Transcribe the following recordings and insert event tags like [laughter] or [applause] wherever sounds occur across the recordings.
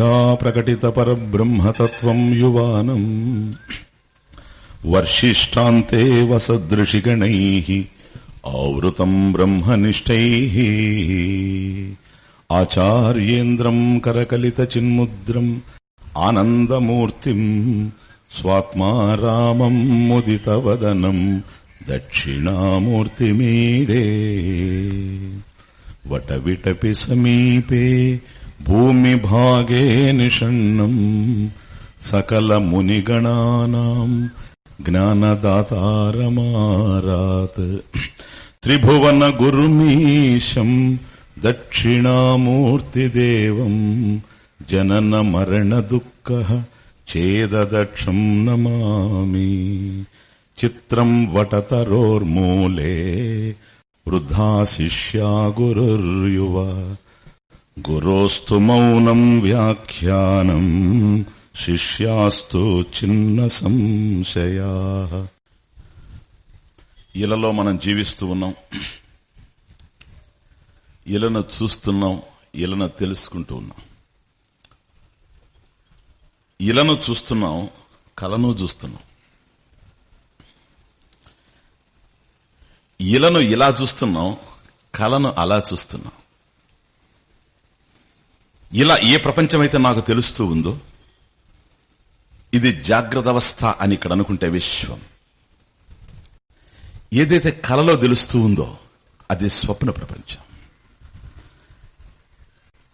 మౌనవ్యాఖ్యా ప్రకటిత పరబ్రహ్మతత్వం యువానం వర్షిష్టాంతే వసదృషిగణై ఆవృతం బ్రహ్మనిష్టై ఆచార్యేంద్రం కరకలిత చిన్ముద్రం ఆనందమూర్తిం స్వాత్మా రామం ముదితవదనం దక్షిణామూర్తిమీడే भूमिभागे निषण्णम् सकलमुनिगणानाम् ज्ञानदातारमारात् त्रिभुवनगुरुमीशम् दक्षिणामूर्तिदेवम् जननमरणदुःखः चेददक्षम् नमामि चित्रम् वटतरोर्मूले वृद्धा शिष्या गुरुर्युवा గురోస్తు మౌనం వ్యాఖ్యానం శిష్యాస్తు చిన్న సంశయా. ఇలలో మనం జీవిస్తూ ఉన్నాం. ఇలను చూస్తున్నాం ఇలను తెలుసుకుంటూ ఉన్నాం. ఇలను చూస్తున్నాం కలను చూస్తున్నాం. ఇలను ఇలా చూస్తున్నాం కలను అలా చూస్తున్నాం. ఇలా ఏ ప్రపంచమైతే నాకు తెలుస్తూ ఉందో ఇది జాగ్రత్త అవస్థ అని ఇక్కడ అనుకుంటే విశ్వం. ఏదైతే కలలో తెలుస్తూ ఉందో అది స్వప్న ప్రపంచం.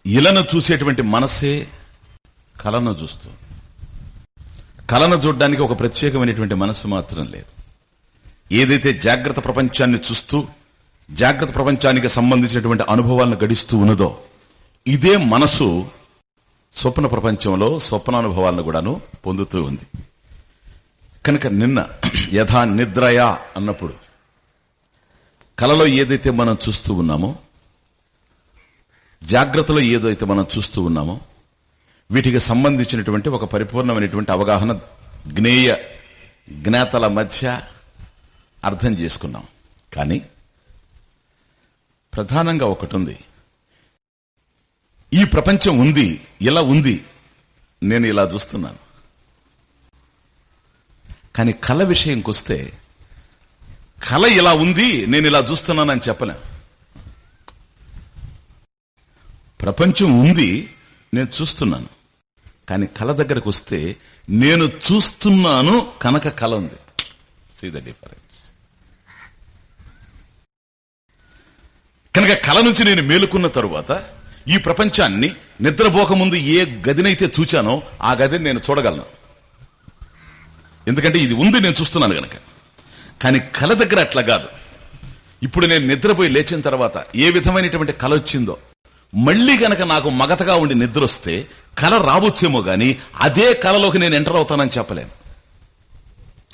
ఇలను చూసేటువంటి మనసే కలను చూస్తూ కలను చూడడానికి ఒక ప్రత్యేకమైనటువంటి మనసు మాత్రం లేదు. ఏదైతే జాగ్రత్త ప్రపంచాన్ని చూస్తూ జాగ్రత్త ప్రపంచానికి సంబంధించినటువంటి అనుభవాలను గడిస్తూ ఉన్నదో ఇదే మనసు స్వప్న ప్రపంచంలో స్వప్నానుభవాలను కూడాను పొందుతూ ఉంది. కనుక నిన్న యథా నిద్రయా అన్నప్పుడు కలలో ఏదైతే మనం చూస్తూ ఉన్నామో జాగ్రత్తలో ఏదైతే మనం చూస్తూ ఉన్నామో వీటికి సంబంధించినటువంటి ఒక పరిపూర్ణమైనటువంటి అవగాహన జ్ఞేయ జ్ఞాతల మధ్య అర్థం చేసుకున్నాం. కానీ ప్రధానంగా ఒకటి ఉంది ఈ ప్రపంచం ఉంది ఇలా ఉంది. నేను ఇలా చూస్తున్నాను. కానీ కళ విషయంకొస్తే కళ ఇలా ఉంది నేను ఇలా చూస్తున్నానని చెప్పలేం. ప్రపంచం ఉంది నేను చూస్తున్నాను. కానీ కళ దగ్గరకు వస్తే నేను చూస్తున్నాను కనుక కళ ఉంది. సీ ద డిఫరెన్స్ కనుక కళ నుంచి నేను మేలుకున్న తరువాత ఈ ప్రపంచాన్ని నిద్రపోకముందు ఏ గదినైతే చూచానో ఆ గదిని నేను చూడగలను. ఎందుకంటే ఇది ఉంది నేను చూస్తున్నాను గనక. కానీ కళ దగ్గర అట్లా కాదు. ఇప్పుడు నేను నిద్రపోయి లేచిన తర్వాత ఏ విధమైనటువంటి కళ వచ్చిందో మళ్ళీ గనక నాకు మగతగా ఉండి నిద్ర వస్తే కళ రావచ్చేమో గాని అదే కళలోకి నేను ఎంటర్ అవుతానని చెప్పలేను.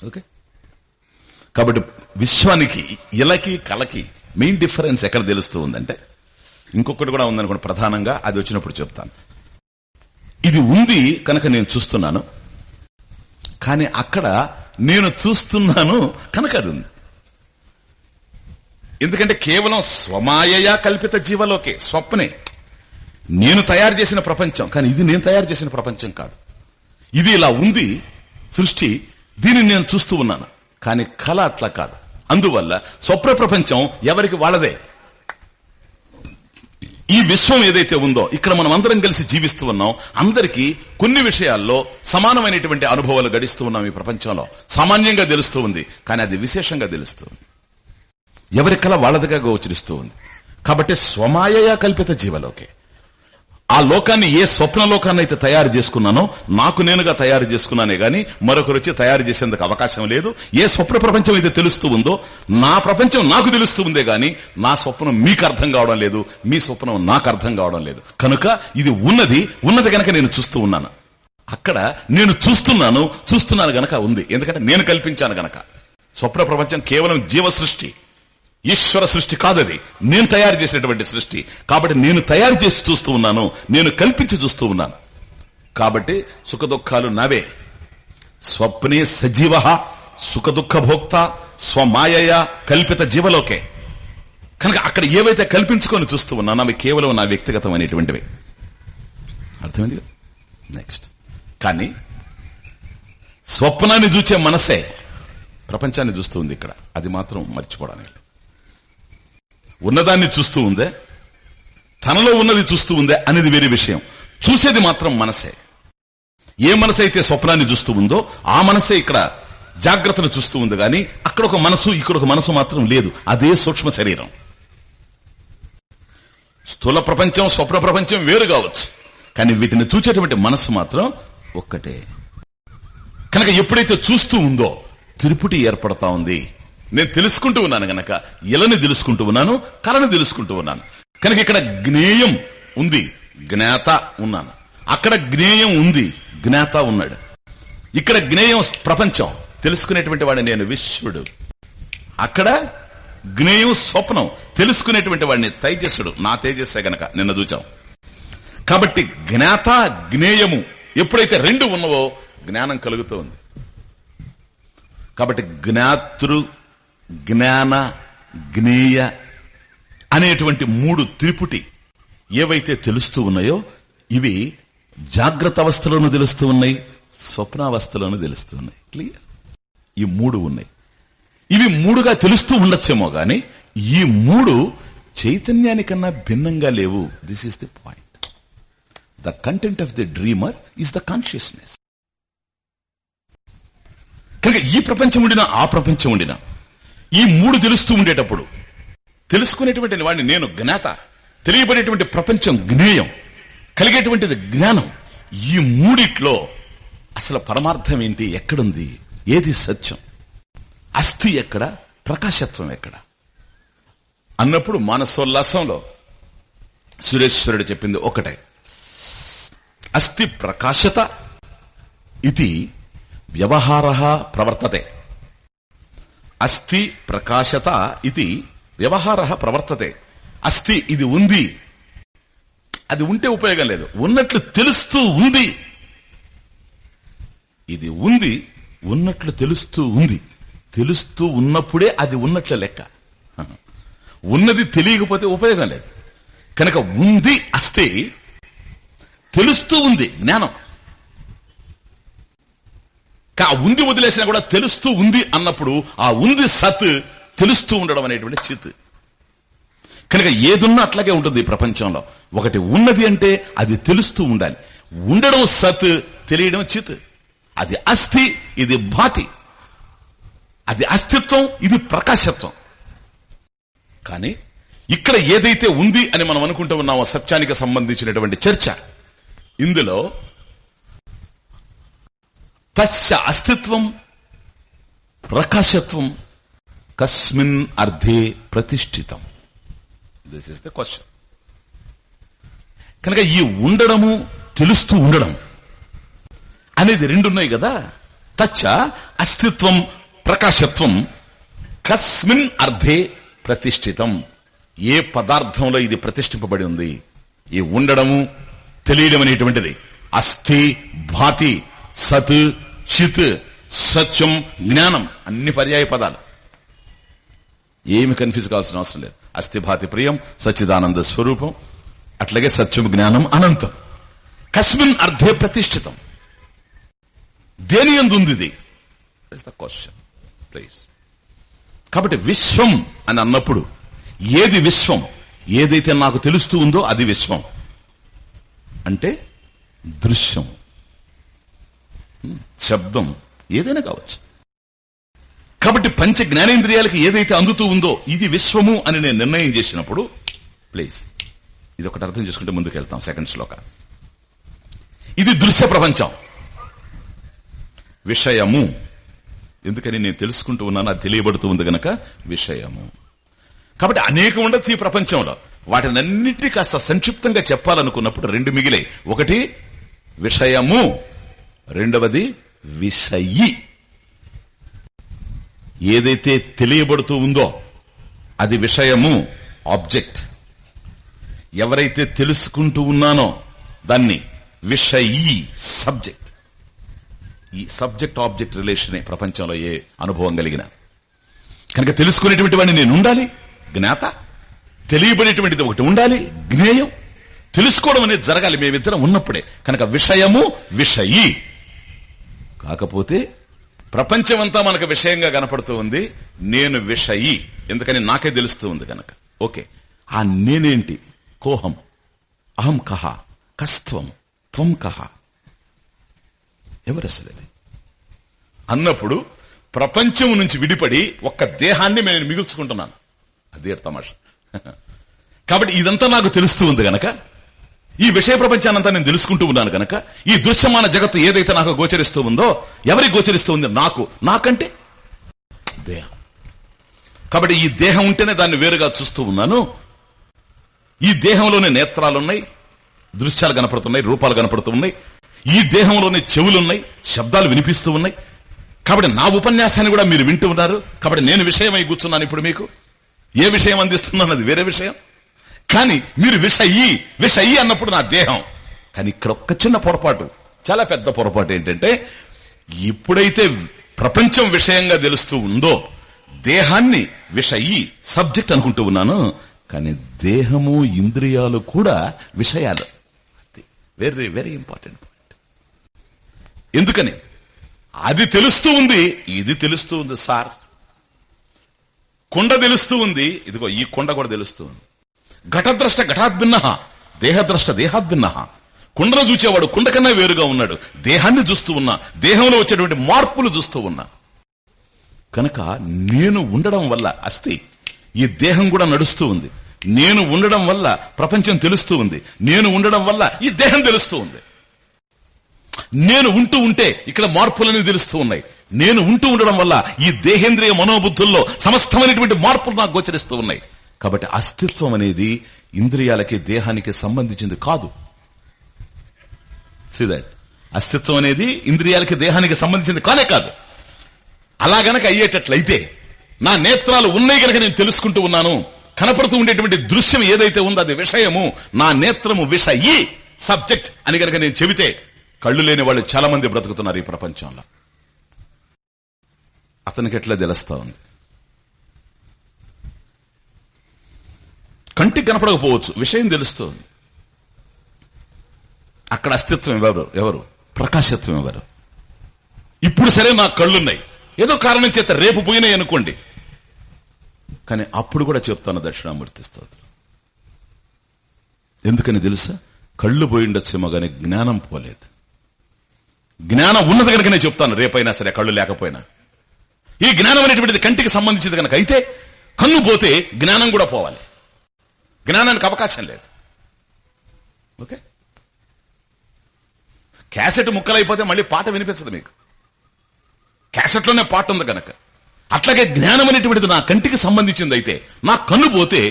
ఓకే? కాబట్టి విశ్వానికి ఇలకి కళకి మెయిన్ డిఫరెన్స్ ఎక్కడ తెలుస్తూ ఉందంటే ఇంకొకటి కూడా ఉందనుకోండి ప్రధానంగా అది వచ్చినప్పుడు చెప్తాను. ఇది ఉంది కనుక నేను చూస్తున్నాను. కానీ అక్కడ నేను చూస్తున్నాను కనుక అది ఉంది. ఎందుకంటే కేవలం స్వమాయయా కల్పిత జీవలోకే స్వప్నే. నేను తయారు చేసిన ప్రపంచం కానీ ఇది నేను తయారు చేసిన ప్రపంచం కాదు. ఇది ఇలా ఉంది సృష్టి దీనిని నేను చూస్తూ ఉన్నాను. కానీ కళ అట్లా కాదు. అందువల్ల స్వప్న ప్రపంచం ఎవరికి వాళ్ళదే? ఈ విశ్వం ఏదైతే ఉందో ఇక్కడ మనం అందరం కలిసి జీవిస్తూ ఉన్నాం అందరికీ కొన్ని విషయాల్లో సమానమైనటువంటి అనుభవాలు గడిస్తూ ఉన్నాం ఈ ప్రపంచంలో. సామాన్యంగా తెలుస్తూ ఉంది కానీ అది విశేషంగా తెలుస్తుంది ఎవరి కళ వాళ్ళదిగా గోచరిస్తూ ఉంది. కాబట్టి స్వమాయయా కల్పిత జీవలోకే. ఆ లోకాన్ని ఏ స్వప్న లోకాన్ని అయితే తయారు చేసుకున్నానో నాకు నేనుగా తయారు చేసుకున్నానే గాని మరొకరు వచ్చి తయారు చేసేందుకు అవకాశం లేదు. ఏ స్వప్న ప్రపంచం అయితే తెలుస్తూ ఉందో నా ప్రపంచం నాకు తెలుస్తూ ఉందే గాని నా స్వప్నం మీకు అర్థం కావడం లేదు. మీ స్వప్నం నాకు అర్థం కావడం లేదు. కనుక ఇది ఉన్నది ఉన్నది గనక నేను చూస్తూ ఉన్నాను. అక్కడ నేను చూస్తున్నాను చూస్తున్నాను గనక ఉంది. ఎందుకంటే నేను కల్పించాను గనక. స్వప్న ప్రపంచం కేవలం జీవ సృష్టి ఈశ్వర సృష్టి కాదది. నేను తయారు చేసినటువంటి సృష్టి. కాబట్టి నేను తయారు చేసి చూస్తూ ఉన్నాను. నేను కల్పించి చూస్తూ ఉన్నాను. కాబట్టి సుఖ దుఃఖాలు నావే. స్వప్నే సజీవ సుఖదుఖ భోక్త స్వమాయ కల్పిత జీవలోకే. కనుక అక్కడ ఏవైతే కల్పించుకొని చూస్తూ ఉన్నానో అవి కేవలం నా వ్యక్తిగతం అనేటువంటివి. అర్థమైంది నెక్స్ట్ కానీ స్వప్నాన్ని చూచే మనసే ప్రపంచాన్ని చూస్తూ ఉంది ఇక్కడ. అది మాత్రం మర్చిపోవడానికి ఉన్నదాన్ని చూస్తూ ఉందే తనలో ఉన్నది చూస్తూ ఉందే అనేది వేరే విషయం. చూసేది మాత్రం మనసే. ఏ మనసు అయితే స్వప్నాన్ని చూస్తూ ఉందో ఆ మనసే ఇక్కడ జాగ్రత్తను చూస్తూ ఉంది గాని అక్కడ ఒక మనసు ఇక్కడ ఒక మనసు మాత్రం లేదు. అదే సూక్ష్మ శరీరం. స్థూల ప్రపంచం స్వప్న ప్రపంచం వేరు కావచ్చు. కానీ వీటిని చూచేటువంటి మనసు మాత్రం ఒక్కటే. కనుక ఎప్పుడైతే చూస్తూ ఉందో తిరుపుటి ఏర్పడతా ఉంది. నేను తెలుసుకుంటూ ఉన్నాను గనక. ఇలని తెలుసుకుంటూ ఉన్నాను కలని తెలుసుకుంటూ ఉన్నాను. కనుక ఇక్కడ జ్ఞేయం ఉంది జ్ఞాత ఉన్నాను. అక్కడ జ్ఞేయం ఉంది జ్ఞాత ఉన్నాడు. ఇక్కడ జ్ఞేయం ప్రపంచం తెలుసుకునేటువంటి వాడిని నేను విశ్వడు. అక్కడ జ్ఞేయం స్వప్నం తెలుసుకునేటువంటి వాడిని తేజస్సుడు. నా తేజస్సే గనక నిన్న చూచాం. కాబట్టి జ్ఞాత జ్ఞేయము ఎప్పుడైతే రెండు ఉన్నవో జ్ఞానం కలుగుతూ ఉంది. కాబట్టి జ్ఞాతృ జ్ఞాన జ్ఞేయ అనేటువంటి మూడు త్రిపుటి ఏవైతే తెలుస్తూ ఉన్నాయో ఇవి జాగ్రత్త అవస్థలోనూ తెలుస్తూ ఉన్నాయి స్వప్నావస్థలోనూ తెలుస్తూ ఉన్నాయి. క్లియర్ ఈ మూడు ఉన్నాయి. ఇవి మూడుగా తెలుస్తూ ఉండొచ్చేమో గాని ఈ మూడు చైతన్యానికన్నా భిన్నంగా లేవు. This is the point the content of the dreamer is the consciousness కనుక ఈ ప్రపంచం ఉండినా ఆ ప్రపంచం ఉండినా ఈ మూడు తెలుస్తూ ఉండేటప్పుడు. తెలుసుకునేటువంటి వాడిని నేను జ్ఞాత. తెలియబడేటువంటి ప్రపంచం జ్ఞేయం. కలిగేటువంటిది జ్ఞానం. ఈ మూడిట్లో అసలు పరమార్థం ఏంటి ఎక్కడుంది ఏది సత్యం? అస్థి ఎక్కడ ప్రకాశత్వం ఎక్కడ? అన్నప్పుడు మానసోల్లాసంలో సురేశ్వరుడు చెప్పింది ఒకటే. అస్థి ప్రకాశత ఇది వ్యవహార ప్రవర్తతే. అస్థి ప్రకాశత ఇది వ్యవహార ప్రవర్తతే. అస్థి ఇది ఉంది. అది ఉంటే ఉపయోగం లేదు. ఉన్నట్లు తెలుస్తూ ఉంది. ఇది ఉంది ఉన్నట్లు తెలుస్తూ ఉంది. తెలుస్తూ ఉన్నప్పుడే అది ఉన్నట్ల లెక్క. ఉన్నది తెలియకపోతే ఉపయోగం లేదు. కనుక ఉంది అస్తే తెలుస్తూ ఉంది జ్ఞానం. కా ఉంది వదిలేసినా కూడా తెలుస్తూ ఉంది అన్నప్పుడు ఆ ఉంది సత్ తెలుస్తూ ఉండడం అనేటువంటి చిత్. కనుక ఏదున్నా అట్లాగే ఉంటుంది ఈ ప్రపంచంలో. ఒకటి ఉన్నది అంటే అది తెలుస్తూ ఉండాలి. ఉండడం సత్ తెలియడం చిత్. అది అస్థి ఇది భాతి. అది అస్తిత్వం ఇది ప్రకాశత్వం. కానీ ఇక్కడ ఏదైతే ఉంది అని మనం అనుకుంటూ ఉన్నామో సత్యానికి సంబంధించినటువంటి చర్చ. ఇందులో తస్య అస్తిత్వం ప్రకాశత్వం కస్మిన్ అర్థే ప్రతిష్ఠితం. దిస్ ఇస్ ద క్వశ్చన్ కనుక ఈ ఉండడము తెలుస్తూ ఉండడం. అనేది రెండున్నాయి కదా. తచ్చ అస్తిత్వం ప్రకాశత్వం కస్మిన్ అర్థే ప్రతిష్ఠితం. ఏ పదార్థంలో ఇది ప్రతిష్ఠింపబడి ఉంది? ఈ ఉండడము తెలియడం అనేటువంటిది. అస్థి భాతి సత్ చిత్ సత్యం జ్ఞానం అన్ని పర్యాయ పదాలు. ఏమి కన్ఫ్యూజ్ కావాల్సిన అవసరం లేదు. అస్థిభాతి ప్రియం సచ్చిదానంద స్వరూపం అట్లాగే సత్యం జ్ఞానం అనంతం. కస్మిన్ అర్థే ప్రతిష్ఠితం. దేని ఎందుంది ఇది? ద క్వశ్చన్ ప్లీజ్ కాబట్టి విశ్వం అని అన్నప్పుడు ఏది విశ్వం? ఏదైతే నాకు తెలుస్తూ ఉందో అది విశ్వం. అంటే దృశ్యం. శబ్దం ఏదైనా కావచ్చు. కాబట్టి పంచ జ్ఞానేంద్రియాలకి ఏదైతే అందుతూ ఉందో ఇది విశ్వము అని నేను నిర్ణయం చేసినప్పుడు ప్లీజ్ ఇది ఒకటి అర్థం చేసుకుంటే ముందుకు వెళ్తాం సెకండ్ శ్లోక. ఇది దృశ్య ప్రపంచం. విషయము. ఎందుకని నేను తెలుసుకుంటూ ఉన్నాను అది తెలియబడుతూ ఉంది గనక విషయము. కాబట్టి అనేకం ఉండొచ్చు ఈ ప్రపంచంలో. వాటినన్నిటి కాస్త సంక్షిప్తంగా చెప్పాలనుకున్నప్పుడు రెండు మిగిలే ఒకటి విషయము. రెండవది విషయి ఏదైతే తెలియబడుతూ ఉందో అది విషయము ఆబ్జెక్ట్. ఎవరైతే తెలుసుకుంటూ ఉన్నానో దాన్ని విషయి సబ్జెక్ట్. ఈ సబ్జెక్ట్ ఆబ్జెక్ట్ రిలేషనే ప్రపంచంలో ఏ అనుభవం కలిగిన. కనుక తెలుసుకునేటువంటి వాడిని నేను ఉండాలి జ్ఞాత. తెలియబడేటువంటిది ఒకటి ఉండాలి జ్ఞేయం. తెలుసుకోవడం అనేది జరగాలి మేమిద్దరం ఉన్నప్పుడే. కనుక విషయము విషయీ కాకపోతే ప్రపంచమంతా మనకు విషయంగా కనపడుతూ ఉంది. నేను విషయి. ఎందుకని నాకే తెలుస్తూ ఉంది గనక. ఓకే. ఆ నేనేంటి? కోహం. అహం కహ. కస్త్వం. త్వం కహ. ఎవరు అసలు అన్నప్పుడు ప్రపంచం నుంచి విడిపడి ఒక్క దేహాన్ని నేను మిగుల్చుకుంటున్నాను. అదే తమాష. [laughs] కాబట్టి ఇదంతా నాకు తెలుస్తూ ఉంది గనక ఈ విషయ ప్రపంచానంతా నేను తెలుసుకుంటూ ఉన్నాను గనక ఈ దృశ్యమాన జగత్తు ఏదైతే నాకు గోచరిస్తూ ఉందో ఎవరికి గోచరిస్తూ ఉంది? నాకు. నాకంటే? దేహం. కాబట్టి ఈ దేహం ఉంటేనే దాన్ని వేరుగా చూస్తూ ఉన్నాను. ఈ దేహంలోనే నేత్రాలున్నాయి దృశ్యాలు కనపడుతున్నాయి రూపాలు కనపడుతున్నాయి. ఈ దేహంలోనే చెవులున్నాయి శబ్దాలు వినిపిస్తూ ఉన్నాయి. కాబట్టి నా ఉపన్యాసాన్ని కూడా మీరు వింటూ ఉన్నారు. కాబట్టి నేను విషయమై కూర్చున్నాను ఇప్పుడు మీకు. ఏ విషయం అందిస్తున్నాను అది వేరే విషయం. కానీ మీరు విషయి విషయి అన్నప్పుడు నా దేహం. కానీ ఇక్కడ ఒక్క చిన్న పొరపాటు చాలా పెద్ద పొరపాటు ఏంటంటే ఎప్పుడైతే ప్రపంచం విషయంగా తెలుస్తూ ఉందో దేహాన్ని విషయి సబ్జెక్ట్ అనుకుంటూ ఉన్నాను కానీ దేహము ఇంద్రియాలు కూడా విషయాలు. వెరీ వెరీ ఇంపార్టెంట్ పాయింట్ ఎందుకని? అది తెలుస్తూ ఉంది ఇది తెలుస్తూ ఉంది సార్. కుండ తెలుస్తూ ఉంది ఇదిగో ఈ కుండ కూడా తెలుస్తూ ఉంది. ఘటద్రష్ట ఘటాద్భిన్న దేహద్రష్ట దేహాద్భిన్న. కుండను చూచేవాడు కుండ కన్నా వేరుగా ఉన్నాడు. దేహాన్ని చూస్తూ ఉన్నా దేహంలో వచ్చేటువంటి మార్పులు చూస్తూ ఉన్నా. కనుక నేను ఉండడం వల్ల అస్థి ఈ దేహం కూడా నడుస్తూ ఉంది. నేను ఉండడం వల్ల ప్రపంచం తెలుస్తూ ఉంది. నేను ఉండడం వల్ల ఈ దేహం తెలుస్తూ ఉంది. నేను ఉంటూ ఉంటే ఇక్కడ మార్పులన్నీ తెలుస్తూ ఉన్నాయి. నేను ఉంటూ ఉండడం వల్ల ఈ దేహేంద్రియ మనోబుద్ధుల్లో సమస్తమైనటువంటి మార్పులు నాకు గోచరిస్తూ ఉన్నాయి. కాబట్టి అస్తిత్వం అనేది ఇంద్రియాలకి దేహానికి సంబంధించింది కాదు. సిదట్ అస్తిత్వం అనేది ఇంద్రియాలకి దేహానికి సంబంధించింది కానే కాదు. అలా గనక అయ్యేటట్లయితే నా నేత్రాలు ఉన్నాయి గనక నేను తెలుసుకుంటూ ఉన్నాను. కనపడుతూ ఉండేటువంటి దృశ్యం ఏదైతే ఉందో అది విషయము నా నేత్రము విషయి సబ్జెక్ట్ అని గనక నేను చెబితే కళ్ళు లేని వాళ్ళు చాలా మంది బ్రతుకుతున్నారు ఈ ప్రపంచంలో. అతనికి ఎట్లా తెలుస్తా ఉంది? కంటికి కనపడకపోవచ్చు. విషయం తెలుస్తుంది. అక్కడ అస్తిత్వం ఎవరు? ఎవరు? ప్రకాశత్వం ఎవరు? ఇప్పుడు సరే నాకు కళ్ళున్నాయి. ఏదో కారణం చేత రేపు పోయినాయి అనుకోండి. కానీ అప్పుడు కూడా చెప్తాను దక్షిణామూర్తి స్తోత్రం. ఎందుకని తెలుసా? కళ్ళు పోయిండొచ్చేమో గాని జ్ఞానం పోలేదు. జ్ఞానం ఉన్నది కనుక నేను చెప్తాను. రేపైనా సరే కళ్ళు లేకపోయినా. ఈ జ్ఞానం అనేటువంటిది కంటికి సంబంధించింది కనుక అయితే కన్ను పోతే జ్ఞానం కూడా పోవాలి. జ్ఞానానికి అవకాశం లేదు. ఓకే? క్యాసెట్ ముక్కలైపోతే మళ్ళీ పాట వినిపించదు మీకు. క్యాసెట్లోనే పాట ఉంది కనుక అట్లాగే జ్ఞానం అనేటువంటిది నా కంటికి సంబంధించింది అయితే నా కన్ను పోతే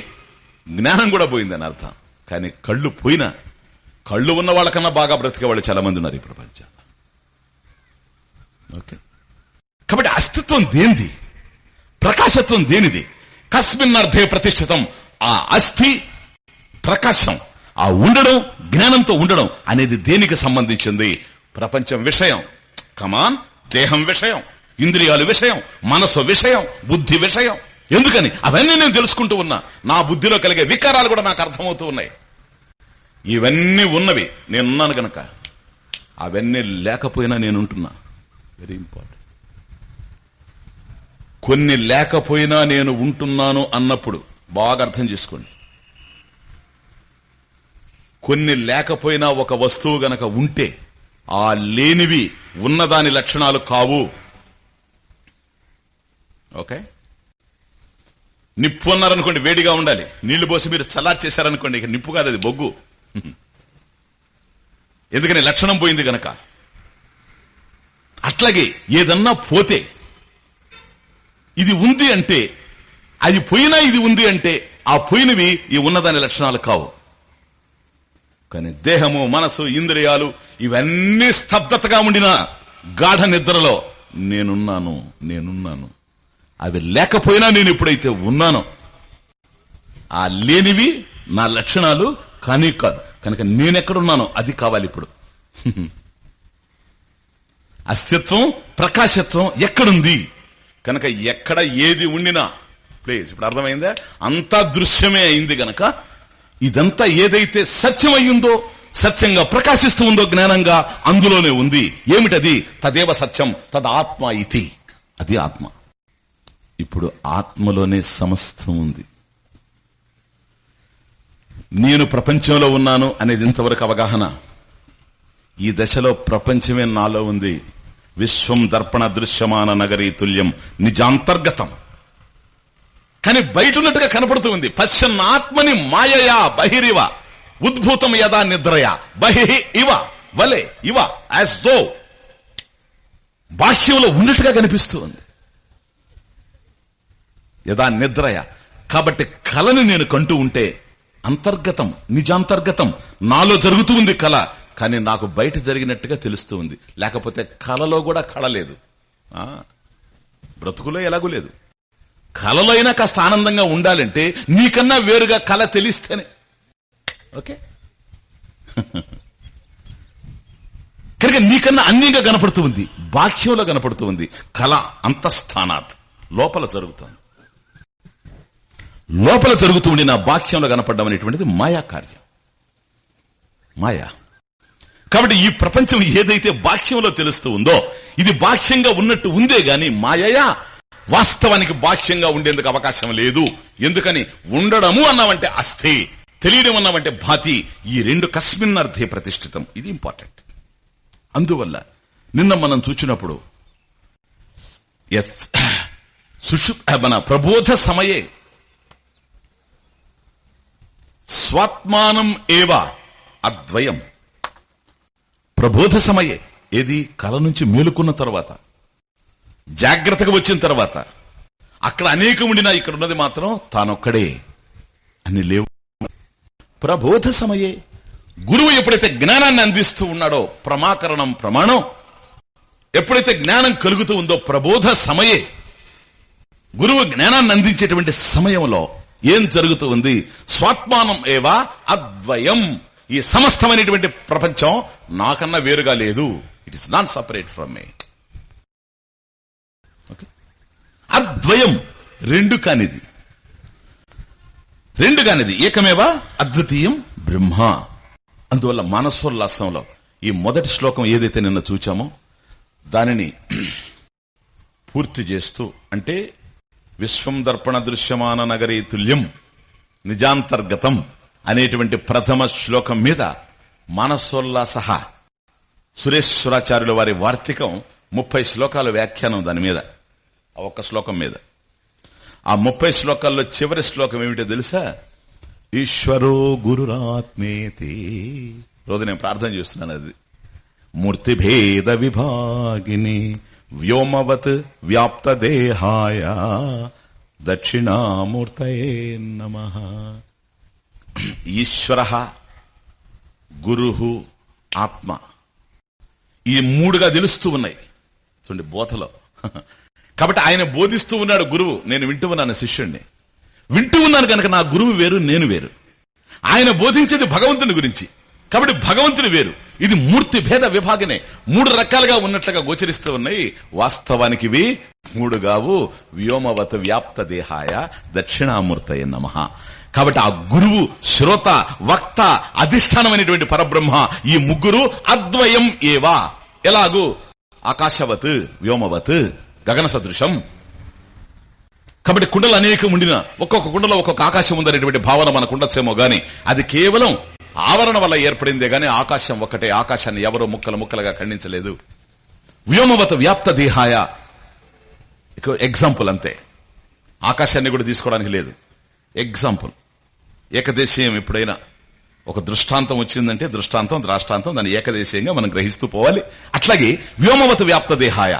జ్ఞానం కూడా పోయిందని అర్థం. కానీ కళ్ళు పోయినా కళ్ళు ఉన్న వాళ్ళకన్నా బాగా బ్రతికే వాళ్ళు చాలా మంది ఉన్నారు ఈ ప్రపంచంలో ఓకే? కాబట్టి అస్తిత్వం దేనిది? ప్రకాశత్వం దేనిది? కస్మిన్ అర్థే ప్రతిష్ఠితం. ఆ అస్థి ప్రకాశం ఆ ఉండడం జ్ఞానంతో ఉండడం అనేది దేనికి సంబంధించింది? ప్రపంచం విషయం. కమాన్ దేహం విషయం ఇంద్రియాలు విషయం మనసు విషయం బుద్ధి విషయం. ఎందుకని? అవన్నీ నేను తెలుసుకుంటూ ఉన్నా. నా బుద్ధిలో కలిగే వికారాలు కూడా నాకు అర్థమవుతూ ఉన్నాయి. ఇవన్నీ ఉన్నవి. నేనున్నాను గనక. అవన్నీ లేకపోయినా నేనుంటున్నా. వెరీ ఇంపార్టెంట్ కొన్ని లేకపోయినా నేను ఉంటున్నాను అన్నప్పుడు బాగా అర్థం చేసుకోండి. కొన్ని లేకపోయినా ఒక వస్తువు గనక ఉంటే ఆ లేనివి ఉన్నదాని లక్షణాలు కావు. ఓకే? నిప్పు అన్నారనుకోండి వేడిగా ఉండాలి. నీళ్ళు పోసి మీరు చల్లారు చేశారనుకోండి ఇక నిప్పు కాదు అది బొగ్గు. ఎందుకని లక్షణం పోయింది గనక. అట్లాగే ఏదన్నా పోతే ఇది ఉంది అంటే అది పోయినా ఇది ఉంది అంటే ఆ పోయినవి ఈ ఉన్నదాని లక్షణాలు కావు. కానీ దేహము మనసు ఇంద్రియాలు ఇవన్నీ స్తబ్దతగా ఉండిన గాఢ నిద్రలో నేనున్నాను నేనున్నాను. అవి లేకపోయినా నేను ఎప్పుడైతే ఉన్నానో ఆ లేనివి నా లక్షణాలు కానీ కాదు. కనుక నేనెక్కడున్నానో అది కావాలి ఇప్పుడు. అస్తిత్వం ప్రకాశత్వం ఎక్కడుంది? కనుక ఎక్కడ ఏది ఉండినా ప్లీజ్ ఇప్పుడు అర్థమైందా? అంతా దృశ్యమే అయింది గనక ఇదంతా ఏదైతే సత్యమయ్యిందో సత్యంగా ప్రకాశిస్తూ ఉందో జ్ఞానంగా అందులోనే ఉంది. ఏమిటది? తదేవ సత్యం తదాత్మ ఇది అది ఆత్మ. ఇప్పుడు ఆత్మలోనే సమస్తం ఉంది. నేను ప్రపంచంలో ఉన్నాను అనేది ఇంతవరకు అవగాహన. ఈ దశలో ప్రపంచమే నాలో ఉంది. విశ్వం దర్పణ దృశ్యమాన నగరీ తుల్యం నిజాంతర్గతం. కానీ బయట ఉన్నట్టుగా కనపడుతూ ఉంది. పశ్చన్ ఆత్మని మాయయా బహిరివ ఉద్భూతం యదా నిద్రయ. బహి ఇవ వలే ఇవ యాజ్ దో బాహ్యంలో ఉన్నట్టుగా కనిపిస్తూ ఉంది. యదా నిద్రయ. కాబట్టి కళని నేను కంటూ ఉంటే అంతర్గతం నిజాంతర్గతం నాలో జరుగుతూ ఉంది కళ. కానీ నాకు బయట జరిగినట్టుగా తెలుస్తూ ఉంది. లేకపోతే కళలో కూడా కళ లేదు. బ్రతుకులో ఎలాగూ లేదు. కళలో అయినా కాస్త ఆనందంగా ఉండాలంటే నీకన్నా వేరుగా కళ తెలిస్తేనే. ఓకే? కనుక నీకన్నా అన్యంగా కనపడుతూ ఉంది. బాహ్యంలో కనపడుతూ ఉంది. కళ అంతఃస్థానాత్. లోపల జరుగుతుంది. లోపల జరుగుతూ ఉండి నా బాహ్యంలో కనపడడం అనేటువంటిది మాయా కార్యం. మాయా. కాబట్టి ఈ ప్రపంచం ఏదైతే బాహ్యంలో తెలుస్తూ ఉందో ఇది బాహ్యంగా ఉన్నట్టు ఉందే గాని మాయయా? వాస్తవానికి బాహ్యంగా ఉండేందుకు అవకాశం లేదు. ఎందుకని? ఉండడము అన్నామంటే అస్థి తెలియడం అన్నామంటే భాతి. ఈ రెండు కస్మిన్నర్థే ప్రతిష్ఠితం. ఇది ఇంపార్టెంట్. అందువల్ల నిన్న మనం చూచినప్పుడు మన ప్రబోధ సమయే. స్వాత్మానం ఏవ అద్వయం. ప్రబోధ సమయే. ఏది? కళ నుంచి మేలుకున్న తర్వాత. జాగ్రత్తగా వచ్చిన తర్వాత అక్కడ అనేకం ఉండినా ఇక్కడ ఉన్నది మాత్రం తానొక్కడే. అని లేవు. ప్రబోధ సమయే. గురువు ఎప్పుడైతే జ్ఞానాన్ని అందిస్తూ ఉన్నాడో ప్రమాకరణం ప్రమాణం ఎప్పుడైతే జ్ఞానం కలుగుతూ ఉందో ప్రబోధ సమయే. గురువు జ్ఞానాన్ని అందించేటువంటి సమయంలో ఏం జరుగుతూ ఉంది? స్వాత్మానం ఏవా? అద్వయం. ఈ సమస్తమైనటువంటి ప్రపంచం నాకన్నా వేరుగా లేదు. It is not separate from me okay. అద్వయం రెండు కానిది. రెండు కానిది. ఏకమేవా? అద్వితీయం బ్రహ్మ. అందువల్ల మానసోల్లాసంలో ఈ మొదటి శ్లోకం ఏదైతే నిన్న చూచామో దానిని పూర్తి చేస్తూ అంటే విశ్వం దర్పణ దృశ్యమాన నగరీ తుల్యం నిజాంతర్గతం అనేటువంటి ప్రథమ శ్లోకం మీద మానసోల్లాస సురేశ్వరాచార్యుల వారి వార్తికం ముప్పై శ్లోకాల వ్యాఖ్యానం దాని మీద. ఒక్క శ్లోకం మీద. ఆ ముప్పై శ్లోకాల్లో చివరి శ్లోకం ఏమిటో తెలుసా? ఈశ్వరో గురురాత్మేతి. రోజు నేను ప్రార్థన చేస్తున్నాను అది. మూర్తిభేద విభాగిని వ్యోమవత్ వ్యాప్త దేహాయ దక్షిణామూర్తయే నమ. ఈశ్వర గురు ఆత్మ. ఈ మూడుగా తెలుస్తూ ఉన్నాయి. చూడండి బోధలో. కాబట్టి ఆయన బోధిస్తూ ఉన్నాడు గురువు నేను వింటూ ఉన్నాను శిష్యుణ్ణి. వింటూ ఉన్నాను కనుక నా గురువు వేరు నేను వేరు. ఆయన బోధించేది భగవంతుని గురించి. కాబట్టి భగవంతుని వేరు. ఇది మూర్తి భేద విభాగనే. మూడు రకాలుగా ఉన్నట్లుగా గోచరిస్తూ ఉన్నాయి. వాస్తవానికి ఇవి మూడు గావు వ్యోమవత వ్యాప్త దేహాయ దక్షిణామూర్తయ నమ. కాబట్టి ఆ గురువు శ్రోత వక్త అధిష్టానమైనటువంటి పరబ్రహ్మ ఈ ముగ్గురు అద్వయం ఏవా? ఎలాగూ? ఆకాశవత్ వ్యోమవత్ గగన సదృశం. కాబట్టి కుండలు అనేకం ఉండిన ఒక్కొక్క కుండలో ఒక్కొక్క ఆకాశం ఉందనేటువంటి భావన మనకు ఉండొచ్చేమో గాని అది కేవలం ఆవరణ వల్ల ఏర్పడిందే గాని ఆకాశం ఒక్కటే ఆకాశాన్ని ఎవరో ముక్కలు ముక్కలుగా ఖండించలేదు. వ్యోమవత వ్యాప్త దేహాయ. ఎగ్జాంపుల్ అంతే. ఆకాశాన్ని కూడా తీసుకోవడానికి లేదు. ఎగ్జాంపుల్. ఏకదేశీయం ఎప్పుడైనా ఒక దృష్టాంతం వచ్చిందంటే దృష్టాంతం ద్రాష్టాంతం దాన్ని ఏకదేశీయంగా మనం గ్రహిస్తూ పోవాలి. అట్లాగే వ్యోమవత వ్యాప్త దేహాయ.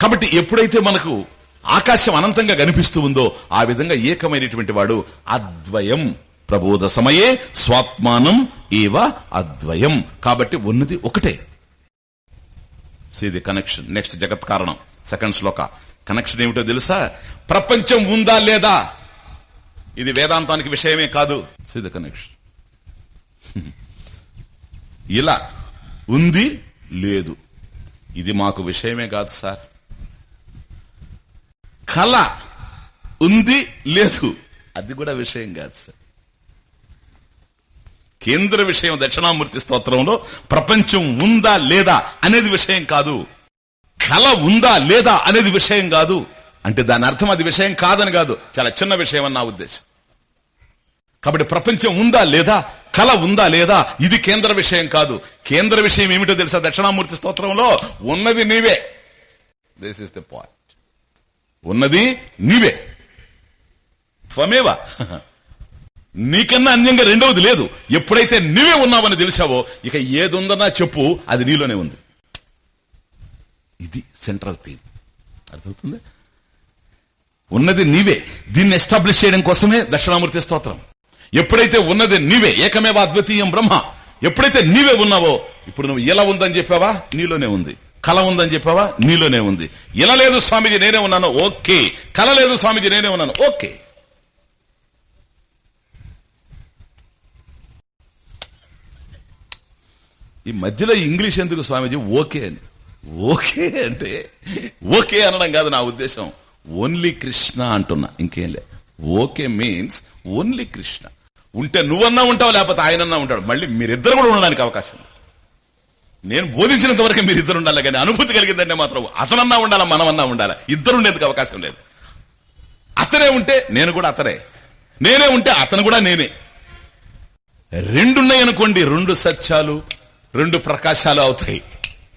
కాబట్టి ఎప్పుడైతే మనకు ఆకాశం అనంతంగా కనిపిస్తూ ఉందో ఆ విధంగా ఏకమైనటువంటి వాడు అద్వయం. ప్రబోధ సమయే స్వాత్మానం ఏవ అద్వయం. కాబట్టి ఉన్నది ఒకటే. ది కనెక్షన్ నెక్స్ట్ జగత్ కారణం. సెకండ్ శ్లోక. కనెక్షన్ ఏమిటో తెలుసా? ప్రపంచం ఉందా లేదా? ఇది వేదాంతానికి విషయమే కాదు. ది కనెక్షన్ [laughs] ఇలా ఉంది లేదు. ఇది మాకు విషయమే కాదు సార్. కళ ఉంది లేదు. అది కూడా విషయం కాదు సార్. కేంద్ర విషయం దక్షిణామూర్తి స్తోత్రంలో ప్రపంచం ఉందా లేదా అనేది విషయం కాదు. కళ ఉందా లేదా అనేది విషయం కాదు. అంటే దాని అర్థం అది విషయం కాదని కాదు. చాలా చిన్న విషయం అని నా ఉద్దేశం. కాబట్టి ప్రపంచం ఉందా లేదా కళ ఉందా లేదా ఇది కేంద్ర విషయం కాదు. కేంద్ర విషయం ఏమిటో తెలుసా దక్షిణామూర్తి స్తోత్రంలో? ఉన్నది నీవే. దిస్ ఇస్ ద పాయింట్ ఉన్నది నీవే. త్వమేవ నీకన్నా అన్యంగా రెండవది లేదు. ఎప్పుడైతే నీవే ఉన్నావని తెలిసావో ఇక ఏదుందన్నా చెప్పు అది నీలోనే ఉంది. ఇది సెంట్రల్ థీమ్ అర్థమవుతుంది? ఉన్నది నీవే. దీన్ని ఎస్టాబ్లిష్ చేయడం కోసమే దక్షిణామూర్తి స్తోత్రం. ఎప్పుడైతే ఉన్నది నీవే ఏకమేవా అద్వితీయం బ్రహ్మ. ఎప్పుడైతే నీవే ఉన్నావో ఇప్పుడు నువ్వు ఎలా ఉందని చెప్పావా? నీలోనే ఉంది. కళ ఉందని చెప్పావా? నీలోనే ఉంది. ఇలా లేదు స్వామిజీ నేనే ఉన్నాను. ఓకే. కళ లేదు స్వామీజీ నేనే ఉన్నాను. ఓకే. ఈ మధ్యలో ఇంగ్లీష్ ఎందుకు స్వామీజీ? ఓకే అని. ఓకే అంటే ఓకే అనడం కాదు నా ఉద్దేశం. ఓన్లీ కృష్ణ అంటున్నా. ఇంకేం లే. Okay means only Krishna. ఉంటే నువ్వన్నా ఉంటావు? లేకపోతే ఆయనన్నా ఉంటాడు. మళ్ళీ మీరిద్దరు కూడా ఉండడానికి అవకాశం నేను బోధించినంత వరకు మీరిద్దరు ఉండాలి కానీ అనుభూతి కలిగిందంటే మాత్రం అతనన్నా ఉండాలా మనమన్నా ఉండాలా? ఇద్దరు ఉండేందుకు అవకాశం లేదు. అతనే ఉంటే నేను కూడా అతనే. నేనే ఉంటే అతను కూడా నేనే. రెండున్నాయనుకోండి రెండు సత్యాలు రెండు ప్రకాశాలు అవుతాయి.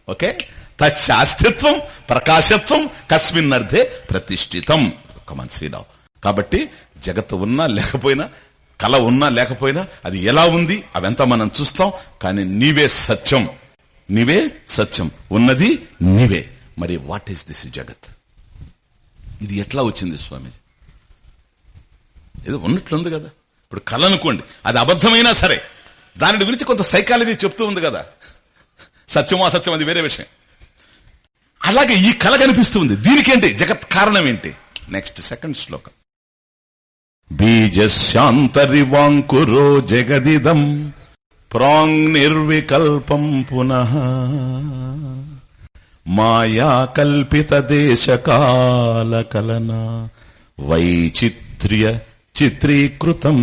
ఓకే? తస్యాస్తిత్వం ప్రకాశత్వం కస్మిన్ అర్థే ప్రతిష్ఠితం కమన్సీరావు కాబట్టి జగత్తు ఉన్నా లేకపోయినా కళ ఉన్నా లేకపోయినా అది ఎలా ఉంది అవంతా మనం చూస్తాం కానీ నీవే సత్యం. నీవే సత్యం. ఉన్నది నీవే. మరి వాట్ ఈస్ దిస్ జగత్? ఇది ఎట్లా వచ్చింది స్వామీజీ? ఏదో ఉన్నట్లుంది కదా. ఇప్పుడు కళ అనుకోండి. అది అబద్ధమైనా సరే. దాని గురించి కొంత సైకాలజీ చెప్తూ ఉంది కదా. సత్యం అసత్యం అది వేరే విషయం. అలాగే ఈ కళ కనిపిస్తుంది. దీనికేంటి? జగత్ కారణం ఏంటి? నెక్స్ట్ సెకండ్ శ్లోకం. బీజశాంతరివాంకురో జగదిదం. ప్రాంగ్ నిర్వికల్పం పునః. మాయా కల్పిత దేశకాల కలన వైచిత్ర్య చిత్రీకృతం.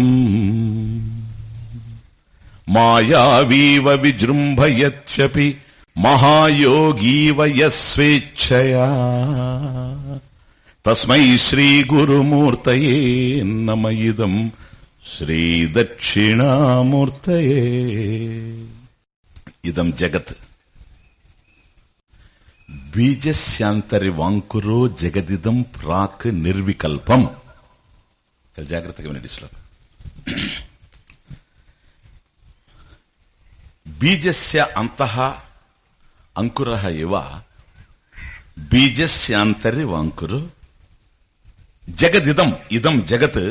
మాయావీవ విజృంభయత్యపి మహాయోగీవ యస్వేచ్ఛయా. తస్మై శ్రీగురుమూర్తయే నమ ఇదం శ్రీదక్షిణామూర్తయే ఇదం జగత్ బీజశాంతరి వాంకురో జగదిదం ప్రాక్ నిర్వికల్పం చాలా జాగ్రత్తగా వినండి శ్లోకం బీజస్య అంతః అంకుర ఇవ బీజస్యాంతరి వాంకురు జగదిదం ఇదం జగత్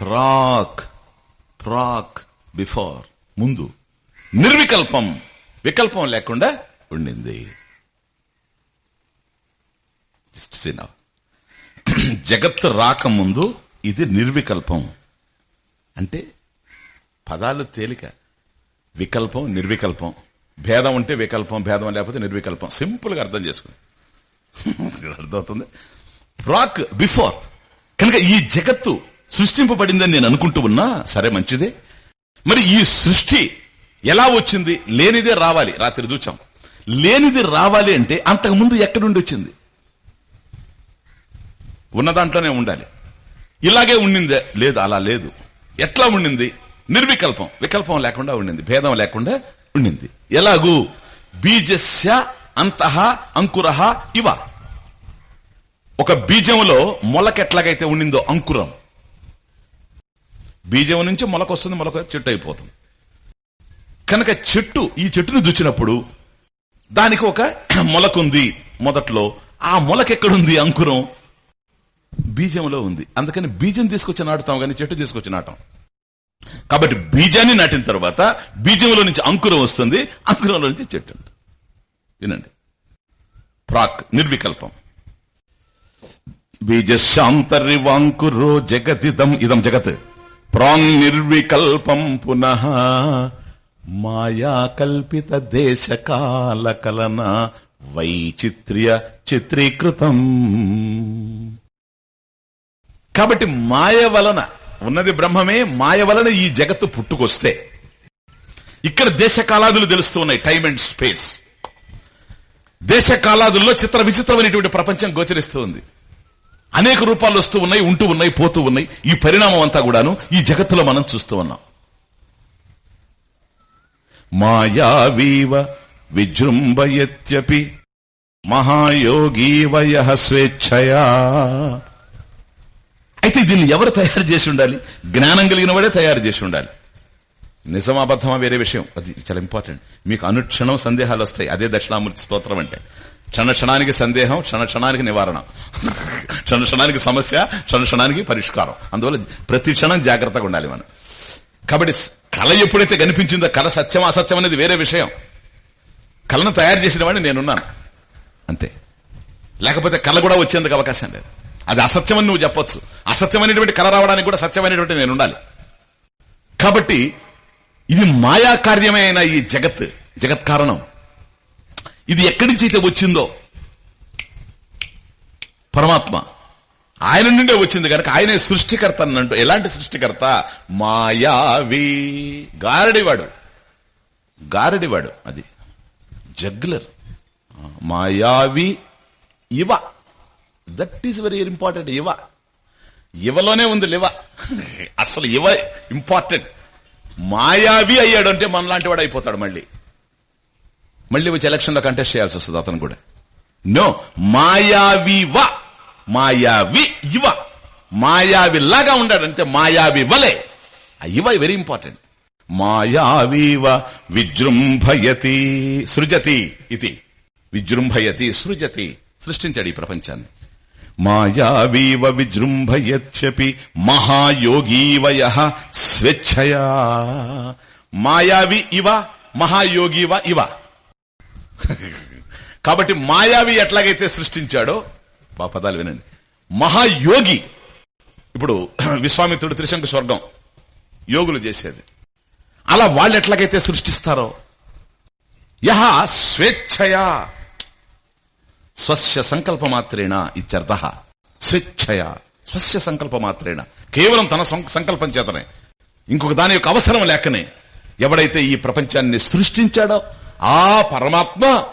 ప్రాక్ ప్రాక్ బిఫోర్ ముందు. నిర్వికల్పం వికల్పం లేకుండా ఉండింది. [clears throat] జగత్తు రాకముందు ఇది నిర్వికల్పం. అంటే పదాలు తేలిక. వికల్పం నిర్వికల్పం. భేదం ఉంటే వికల్పం భేదం లేకపోతే నిర్వికల్పం. సింపుల్గా అర్థం చేసుకుని [laughs] అర్థమవుతుంది? రాక్ బిఫోర్ కనుక ఈ జగత్తు సృష్టింపబడిందని నేను అనుకుంటూ ఉన్నా సరే మంచిదే. మరి ఈ సృష్టి ఎలా వచ్చింది? లేనిదే రావాలి. రాత్రి చూచాం లేనిది రావాలి అంటే అంతకుముందు ఎక్కడుండి వచ్చింది? ఉన్న దాంట్లోనే ఉండాలి. ఇలాగే ఉండిందే? లేదు అలా లేదు. ఎట్లా ఉండింది? నిర్వికల్పం. వికల్పం లేకుండా ఉండింది. భేదం లేకుండా ఉండింది. ఎలాగూ? బీజస్య అంతః అంకుర ఇవ. ఒక బీజంలో మొలకెట్లాగైతే ఉండిందో అంకురం? బీజం నుంచి మొలకొస్తుంది మొలక చెట్టు అయిపోతుంది. కనుక చెట్టు ఈ చెట్టును దుచ్చినప్పుడు దానికి ఒక [clears throat] మొలకుంది మొదట్లో. ఆ మొలక ఎక్కడుంది అంకురం? బీజంలో ఉంది. అందుకని బీజం తీసుకొచ్చి నాటుతాం కానీ చెట్టు తీసుకొచ్చి నాటం. కాబట్టి బీజాన్ని నాటిన తర్వాత బీజంలో నుంచి అంకురం వస్తుంది అంకురంలో నుంచి చెట్టు వినండి. ప్రాక్ నిర్వికల్పం. బీజశాంతరివాంకురో జగతిదం ఇదం జగత్. ప్రాంగ్ నిర్వికల్పం పునః మాయా కల్పిత దేశకాల కలన వైచిత్ర్య చిత్రీకృతం. కాబట్టి మాయ వలన ఉన్నది బ్రహ్మమే మాయ వలన ఈ జగత్తు పుట్టుకొస్తే. ఇక్కడ దేశ కాలాదులు తెలుస్తూ ఉన్నాయి టైమ్ అండ్ స్పేస్ దేశ కాలాదుల్లో చిత్ర విచిత్రమైనటువంటి ప్రపంచం గోచరిస్తూ ఉంది. అనేక రూపాలు వస్తూ ఉన్నాయి ఉంటూ ఉన్నాయి పోతూ ఉన్నాయి. ఈ పరిణామం అంతా కూడాను ఈ జగత్తులో మనం చూస్తూ ఉన్నాం. మాయావీవ విజృంభయత్యపి మహాయోగీవయ స్వేచ్ఛయా. అయితే దీన్ని ఎవరు తయారు చేసి ఉండాలి? జ్ఞానం కలిగిన వాడే తయారు చేసి ఉండాలి. నిజం అబద్ధమా వేరే విషయం. అది చాలా ఇంపార్టెంట్ మీకు అనుక్షణం సందేహాలు వస్తాయి. అదే దక్షిణామూర్తి స్తోత్రం అంటే. క్షణక్షణానికి సందేహం క్షణక్షణానికి నివారణ. క్షణక్షణానికి సమస్య క్షణక్షణానికి పరిష్కారం. అందువల్ల ప్రతి క్షణం జాగ్రత్తగా ఉండాలి మనం. కాబట్టి కళ ఎప్పుడైతే కనిపించిందో కళ సత్యం అసత్యం అనేది వేరే విషయం. కళను తయారు చేసిన వాడిని నేనున్నాను. అంతే. లేకపోతే కళ కూడా వచ్చేందుకు అవకాశం లేదు. అది అసత్యం అని నువ్వు చెప్పొచ్చు. అసత్యమైనటువంటి కళ రావడానికి కూడా సత్యమైనటువంటి నేను ఉండాలి. కాబట్టి ఇది మాయా కార్యమైన ఈ జగత్. జగత్ కారణం. ఇది ఎక్కడి నుంచి అయితే వచ్చిందో? పరమాత్మ. ఆయన నుండే వచ్చింది కనుక ఆయనే సృష్టికర్త అన్నట్టు ఎలాంటి సృష్టికర్త? మాయావి. గారడివాడు. గారడివాడు అది. జగ్లర్. మాయావి ఇవ. దట్ ఈస్ వెరీ ఇంపార్టెంట్ ఇవ. ఇవలోనే ఉంది లివ. అసలు ఇవ ఇంపార్టెంట్. మాయావి అయ్యాడు అంటే మనలాంటి వాడు అయిపోతాడు మళ్ళీ. మళ్ళీ వచ్చి ఎలక్షన్లో కంటెస్ట్ చేయాల్సి వస్తుంది అతను కూడా. నో మాయావి వ మాయావి ఇవ. మాయావి లాగా ఉండాడంటే మాయావి వలే. ఆ ఇవ వెరీ ఇంపార్టెంట్ మాయావివ విజృంభయతి సృజతి ఇది. విజృంభయతి సృజతి సృష్టించాడు ఈ ప్రపంచాన్ని. మాయావీవ విజృంభయత్యపి మహాయోగీవయ స్వేచ్ఛయా. మాయావి ఇవ మహాయోగివ ఇవ. [laughs] కాబట్టి మాయావి ఎట్లాగైతే సృష్టించాడో బా పదాలు వినండి. మహాయోగి ఇప్పుడు [clears throat] విశ్వామిత్రుడు త్రిశంకు స్వర్గం యోగులు చేసేది. అలా వాళ్ళు ఎట్లాగైతే సృష్టిస్తారో? యహ స్వేచ్ఛయా. స్వస్య సంకల్ప మాత్రేణ ఇత్యర్థ. స్వేచ్ఛయా. స్వస్య సంకల్ప మాత్రేణ కేవలం తన సం- సంకల్పం చేతనే. ఇంకొక దాని యొక్క అవసరం లేకనే. ఎవడైతే ఈ ప్రపంచాన్ని సృష్టించాడో ఆ పరమాత్మ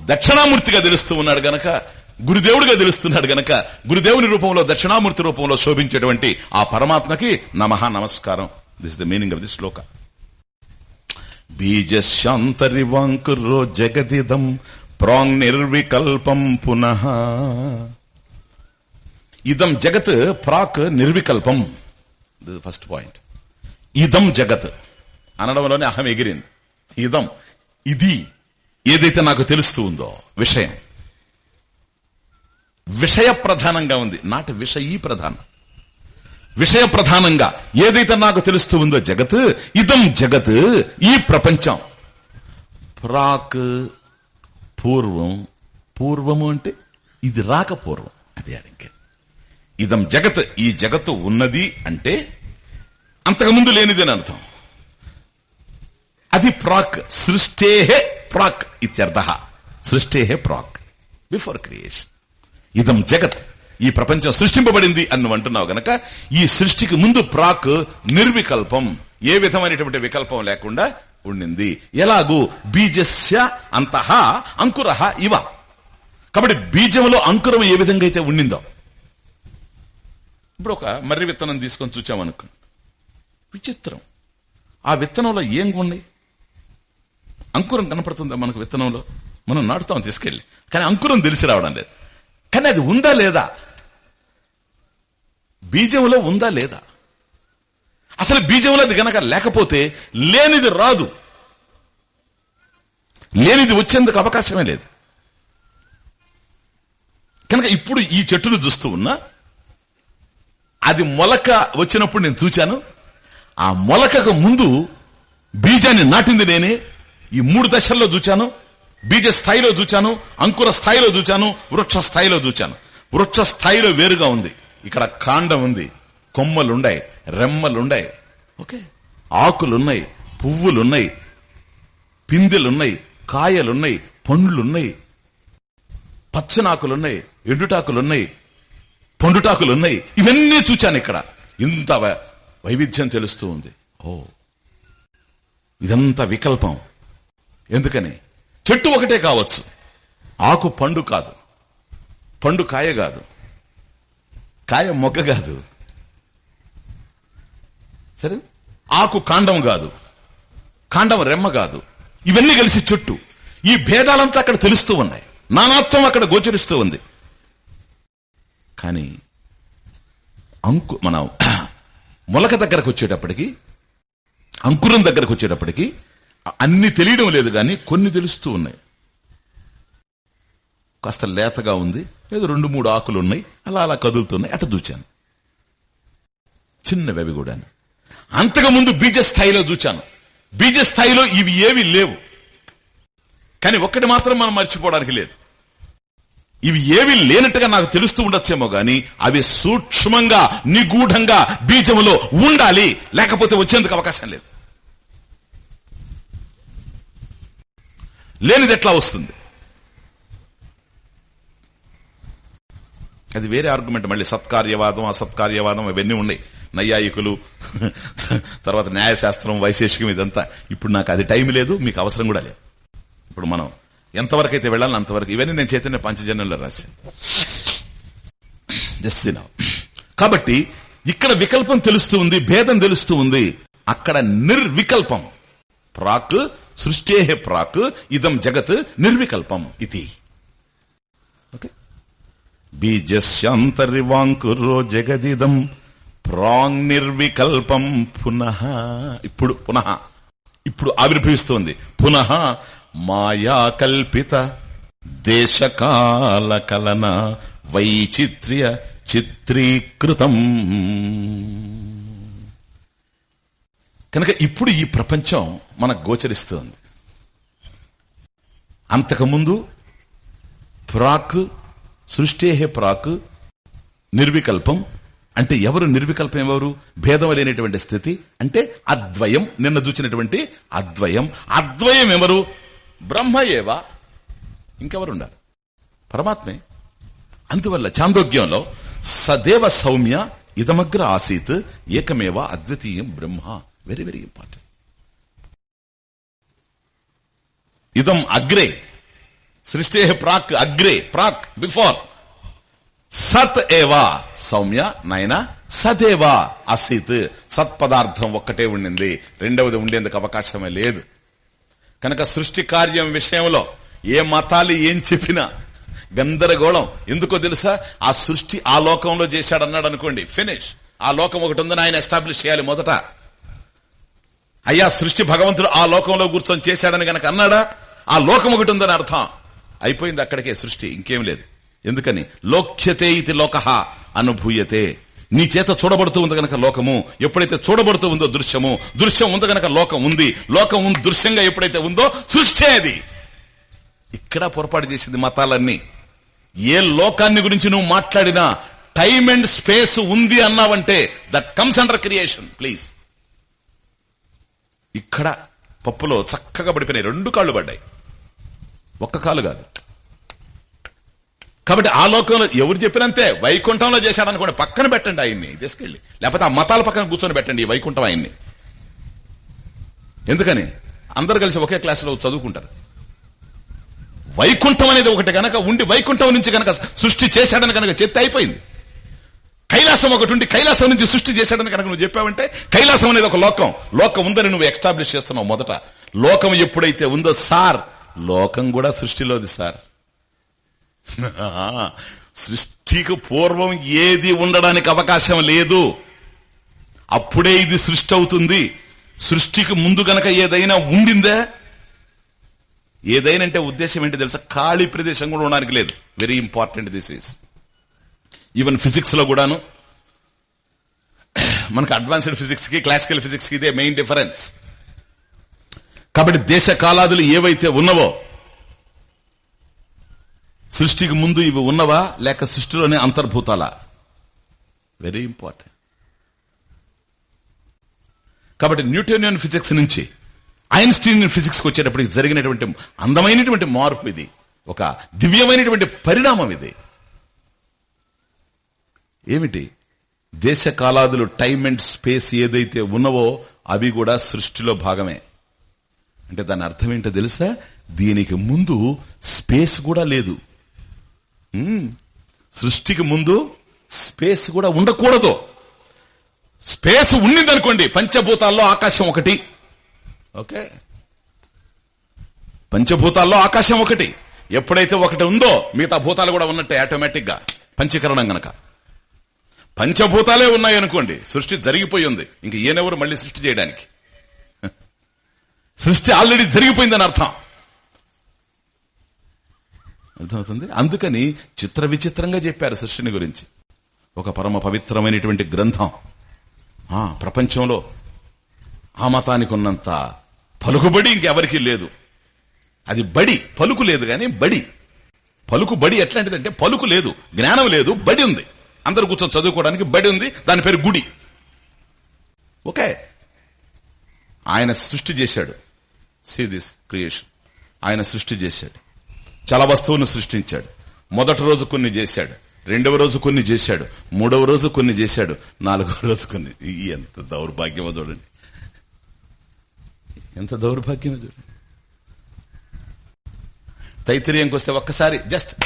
దక్షిణామూర్తిగా తెలుస్తూ ఉన్నాడు గనక గురుదేవుడిగా తెలుస్తున్నాడు గనక గురుదేవుని రూపంలో దక్షిణామూర్తి రూపంలో శోభించేటువంటి ఆ పరమాత్మకి నమః నమస్కారం. This the meaning of the shloka బీజశాంతరివాంకురో జగదిదం ప్రాంగ్ నిర్వికల్పం పునః. ఇదం జగత్ ప్రాక్ నిర్వికల్పం. ఫస్ట్ పాయింట్ ఇదం జగత్. అనడంలోనే అహం ఎగిరింది. ఇదం. ఇది ఏదైతే నాకు తెలుస్తూ ఉందో విషయం. విషయ ప్రధానంగా ఉంది. నాటి విషయీ ప్రధానం. విషయ ప్రధానంగా ఏదైతే నాకు తెలుస్తూ ఉందో జగత్ ఇదం జగత్ ఈ ప్రపంచం. ప్రాక్ పూర్వం. పూర్వము అంటే ఇది రాక పూర్వం. అది అడిగే ఇదం జగత్ ఈ జగత్తు ఉన్నది అంటే అంతకుముందు లేనిదని అర్థం. అది ప్రాక్. సృష్టేహే ప్రాక్ ఇత్యర్థ. సృష్టేహే ప్రాక్. Before creation. ఇదం జగత్. ఈ ప్రపంచం సృష్టింపబడింది అని అంటున్నావు గనక ఈ సృష్టికి ముందు ప్రాక్ నిర్వికల్పం. ఏ విధమైనటువంటి వికల్పం లేకుండా ఉండింది. ఎలాగూ బీజస్య అంతః అంకుర ఇవ. కాబట్టి బీజంలో అంకురం ఏ విధంగా అయితే ఉండిందో. ఇప్పుడు ఒక మర్రి విత్తనం తీసుకొని చూచామనుకో. విచిత్రం. ఆ విత్తనంలో ఏం ఉన్నాయి? అంకురం కనపడుతుందా మనకు విత్తనంలో? మనం నాటుతాం తీసుకెళ్ళి. కానీ అంకురం తెలిసి రావడం లేదు. కానీ అది ఉందా లేదా? బీజంలో ఉందా లేదా? అసలు బీజంలో అది గనక లేకపోతే లేనిది రాదు. లేనిది వచ్చేందుకు అవకాశమే లేదు. కనుక ఇప్పుడు ఈ చెట్టును చూస్తూ ఉన్నా అది మొలక వచ్చినప్పుడు నేను చూచాను. ఆ మొలకకు ముందు బీజాన్ని నాటింది నేనే. ఈ మూడు దశల్లో చూచాను బీజ స్థాయిలో చూచాను అంకుర స్థాయిలో చూచాను వృక్ష స్థాయిలో చూచాను. వృక్ష స్థాయిలో వేరుగా ఉంది. ఇక్కడ కాండం ఉంది కొమ్మలుండాయి రెమ్మలుండాయి ఓకే? ఆకులున్నాయి పువ్వులున్నాయి పిందెలున్నాయి కాయలున్నాయి పండ్లున్నాయి పచ్చనాకులున్నాయి ఎండుటాకులున్నాయి పండుటాకులున్నాయి. ఇవన్నీ చూచాను ఇక్కడ. ఇంత వై- వైవిధ్యం తెలుస్తూ ఉంది. ఓ ఇదంతా వికల్పం. ఎందుకని? చెట్టు ఒకటే కావచ్చు. ఆకు పండు కాదు. పండు కాయ కాదు. కాయ మొగ్గ కాదు. సరే? ఆకు కాండం కాదు. కాండం రెమ్మ కాదు. ఇవన్నీ కలిసి చెట్టు. ఈ భేదాలంతా అక్కడ తెలుస్తూ ఉన్నాయి. నానాత్వం అక్కడ గోచరిస్తూ ఉంది. కానీ అంకు మన మొలక దగ్గరకు వచ్చేటప్పటికి అంకురం దగ్గరకు వచ్చేటప్పటికి అన్ని తెలియడం లేదు కానీ కొన్ని తెలుస్తూ ఉన్నాయి. కాస్త లేతగా ఉంది. ఏదో రెండు మూడు ఆకులు ఉన్నాయి. అలా అలా కదులుతున్నాయి. అట చూచాను చిన్నవి అవి కూడా అంతకు ముందు బీజ స్థాయిలో చూచాను బీజ స్థాయిలో ఇవి ఏవి లేవు. కానీ ఒక్కటి మాత్రం మనం మర్చిపోవడానికి లేదు. ఇవి ఏవి లేనట్టుగా నాకు తెలుస్తూ ఉండొచ్చేమో గాని అవి సూక్ష్మంగా నిగూఢంగా బీజములో ఉండాలి. లేకపోతే వచ్చేందుకు అవకాశం లేదు. లేనిది ఎట్లా వస్తుంది? అది వేరే ఆర్గ్యుమెంట్ మళ్ళీ సత్కార్యవాదం అసత్కార్యవాదం అవన్నీ ఉన్నాయి. నైయాయికులు [laughs] తర్వాత న్యాయశాస్త్రం వైశేషికం ఇదంతా. ఇప్పుడు నాకు అది టైం లేదు మీకు అవసరం కూడా లేదు. ఇప్పుడు మనం ఎంతవరకు అయితే వెళ్ళాలి అంతవరకు. ఇవన్నీ నేను చైతన్య పంచజన్యంలో రాశాను. జస్ట్ కాబట్టి ఇక్కడ వికల్పం తెలుస్తూ ఉంది భేదం తెలుస్తూ ఉంది. అక్కడ నిర్వికల్పం. ప్రాక్ సృష్టే ప్రాక్ ఇదం జగత్ నిర్వికల్పం ఇది. ఓకే? బీజస్యాంతరివాంకురో జగదిదం ప్రాంగ్ నిర్వికల్పం పునః. ఇప్పుడు పునః. ఇప్పుడు ఆవిర్భవిస్తోంది. పునః మాయా కల్పిత దేశకాల కలన వైచిత్ర్య చిత్రీకృతం. కనుక ఇప్పుడు ఈ ప్రపంచం మనకు గోచరిస్తుంది. అంతకుముందు ప్రాక్ సృష్టేహే ప్రాక్ నిర్వికల్పం అంటే ఎవరు నిర్వికల్పం ఎవరు? భేదం లేనటువంటి స్థితి అంటే అద్వయం నిన్న చూచినటువంటి అద్వయం. అద్వయం ఎవరు? బ్రహ్మయేవా ఇంకెవరు ఉండాలి పరమాత్మే. అందువల్ల చాందోగ్యంలో సదేవ సౌమ్య ఇదమగ్ర ఆసీత్ ఏకమేవ అద్వితీయం బ్రహ్మ. వెరీ వెరీ ఇంపార్టెంట్ ఇదం అగ్రే సృష్టి ప్రాక్ అగ్రే ప్రాక్ బిఫోర్ సత్ ఏవా సౌమ్య నయన సదేవా అసీత్ సత్ పదార్థం ఒక్కటే ఉండింది. రెండవది ఉండేందుకు అవకాశమే లేదు. కనుక సృష్టి కార్యం విషయంలో ఏ మతాలు ఏం చెప్పినా గందరగోళం. ఎందుకో తెలుసా? ఆ సృష్టి ఆ లోకంలో చేశాడన్నాడు అనుకోండి. ఫినిష్ ఆ లోకం ఒకటి ఉందని ఆయన ఎస్టాబ్లిష్ చేయాలి మొదట. అయ్యా సృష్టి భగవంతుడు ఆ లోకంలో కూర్చొని చేశాడని గనక అన్నాడా? ఆ లోకం ఒకటి ఉందని అర్థం. అయిపోయింది అక్కడికే సృష్టి ఇంకేం లేదు. ఎందుకని? లోక్యతే ఇది లోక అనుభూయతే. నీ చేత చూడబడుతూ ఉంది గనక లోకము ఎప్పుడైతే చూడబడుతూ ఉందో దృశ్యము దృశ్యం ఉంది గనక లోకం ఉంది. లోకం దృశ్యంగా ఎప్పుడైతే ఉందో సృష్టి అది. ఇక్కడ పొరపాటు చేసింది మతాలన్నీ. ఏ లోకాన్ని గురించి నువ్వు మాట్లాడినా టైం అండ్ స్పేస్ ఉంది అన్నావంటే that comes under creation please. ఇక్కడ పప్పులో చక్కగా పడిపోయినాయి. రెండు కాళ్ళు పడ్డాయి. ఒక్క కాలు కాదు. కాబట్టి ఆ లోకంలో ఎవరు చెప్పినంతే వైకుంఠంలో చేశాడనుకోండి పక్కన పెట్టండి ఆయన్ని తీసుకెళ్ళి. లేకపోతే ఆ మతాల పక్కన కూర్చొని పెట్టండి వైకుంఠం ఆయన్ని. ఎందుకని? అందరు కలిసి ఒకే క్లాసులో చదువుకుంటారు. వైకుంఠం అనేది ఒకటి గనక ఉండి వైకుంఠం నుంచి గనక సృష్టి చేశాడని కనుక చెప్తే అయిపోయింది. కైలాసం ఒకటి ఉండి కైలాసం నుంచి సృష్టి చేశాడని కనుక నువ్వు చెప్పావంటే కైలాసం అనేది ఒక లోకం. లోకం ఉందని నువ్వు ఎస్టాబ్లిష్ చేస్తున్నావు మొదట. లోకం ఎప్పుడైతే ఉందో సార్ లోకం కూడా సృష్టిలోది సార్. [laughs] సృష్టికి పూర్వం ఏది ఉండడానికి అవకాశం లేదు. అప్పుడే ఇది సృష్టి అవుతుంది. సృష్టికి ముందు గనక ఏదైనా ఉండిందే ఏదైనా అంటే ఉద్దేశం ఏంటి తెలుసా? ఖాళీ ప్రదేశం కూడా ఉండడానికి లేదు. Very important this is even ఫిజిక్స్లో కూడాను. మనకు అడ్వాన్స్డ్ ఫిజిక్స్కి క్లాసికల్ ఫిజిక్స్కి ఇదే మెయిన్ డిఫరెన్స్. కాబట్టి దేశ కాలాదులు ఏవైతే ఉన్నవో సృష్టికి ముందు ఇవి ఉన్నవా లేక సృష్టిలోనే అంతర్భూతాలా? వెరీ ఇంపార్టెంట్ కాబట్టి న్యూటోనియన్ ఫిజిక్స్ నుంచి ఐన్స్టీన్ ఫిజిక్స్ వచ్చేటప్పటికి జరిగినటువంటి అందమైనటువంటి మార్పు ఇది. ఒక దివ్యమైనటువంటి పరిణామం ఇది. ఏమిటి? దేశ కాలాదులు టైమ్ అండ్ స్పేస్ ఏదైతే ఉన్నవో అవి కూడా సృష్టిలో భాగమే. అంటే దాని అర్థం ఏంటో తెలుసా? దీనికి ముందు స్పేస్ కూడా లేదు. సృష్టికి ముందు స్పేస్ కూడా ఉండకూడదు. స్పేస్ ఉండిందనుకోండి పంచభూతాల్లో ఆకాశం ఒకటి. ఓకే. పంచభూతాల్లో ఆకాశం ఒకటి. ఎప్పుడైతే ఒకటి ఉందో మిగతా భూతాలు కూడా ఉన్నట్టే ఆటోమేటిక్గా పంచీకరణం గనక. పంచభూతాలే ఉన్నాయనుకోండి సృష్టి జరిగిపోయి ఉంది. ఇంక ఈయనెవరు మళ్ళీ సృష్టి చేయడానికి? సృష్టి ఆల్రెడీ జరిగిపోయిందని అర్థం. అర్థమవుతుంది? అందుకని చిత్ర విచిత్రంగా చెప్పారు సృష్టిని గురించి. ఒక పరమ పవిత్రమైనటువంటి గ్రంథం. ఆ ప్రపంచంలో ఆ మతానికి ఉన్నంత పలుకుబడి ఇంకెవరికీ లేదు. అది బడి పలుకు లేదు కానీ బడి. పలుకు బడి ఎట్లాంటిదంటే పలుకు లేదు జ్ఞానం లేదు బడి ఉంది. అందరు కూర్చొని చదువుకోవడానికి బడి ఉంది దాని పేరు గుడి. ఓకే. ఆయన సృష్టి చేశాడు. సీ దిస్ క్రియేషన్ ఆయన సృష్టి చేశాడు. చాలా వస్తువును సృష్టించాడు. మొదటి రోజు కొన్ని చేశాడు. రెండవ రోజు కొన్ని చేశాడు. మూడవ రోజు కొన్ని చేశాడు. నాలుగవ రోజు కొన్ని. ఎంత దౌర్భాగ్యమో చూడండి. ఎంత దౌర్భాగ్యమో చూడండి. తైత్తిరీయంకి వస్తే ఒక్కసారి జస్ట్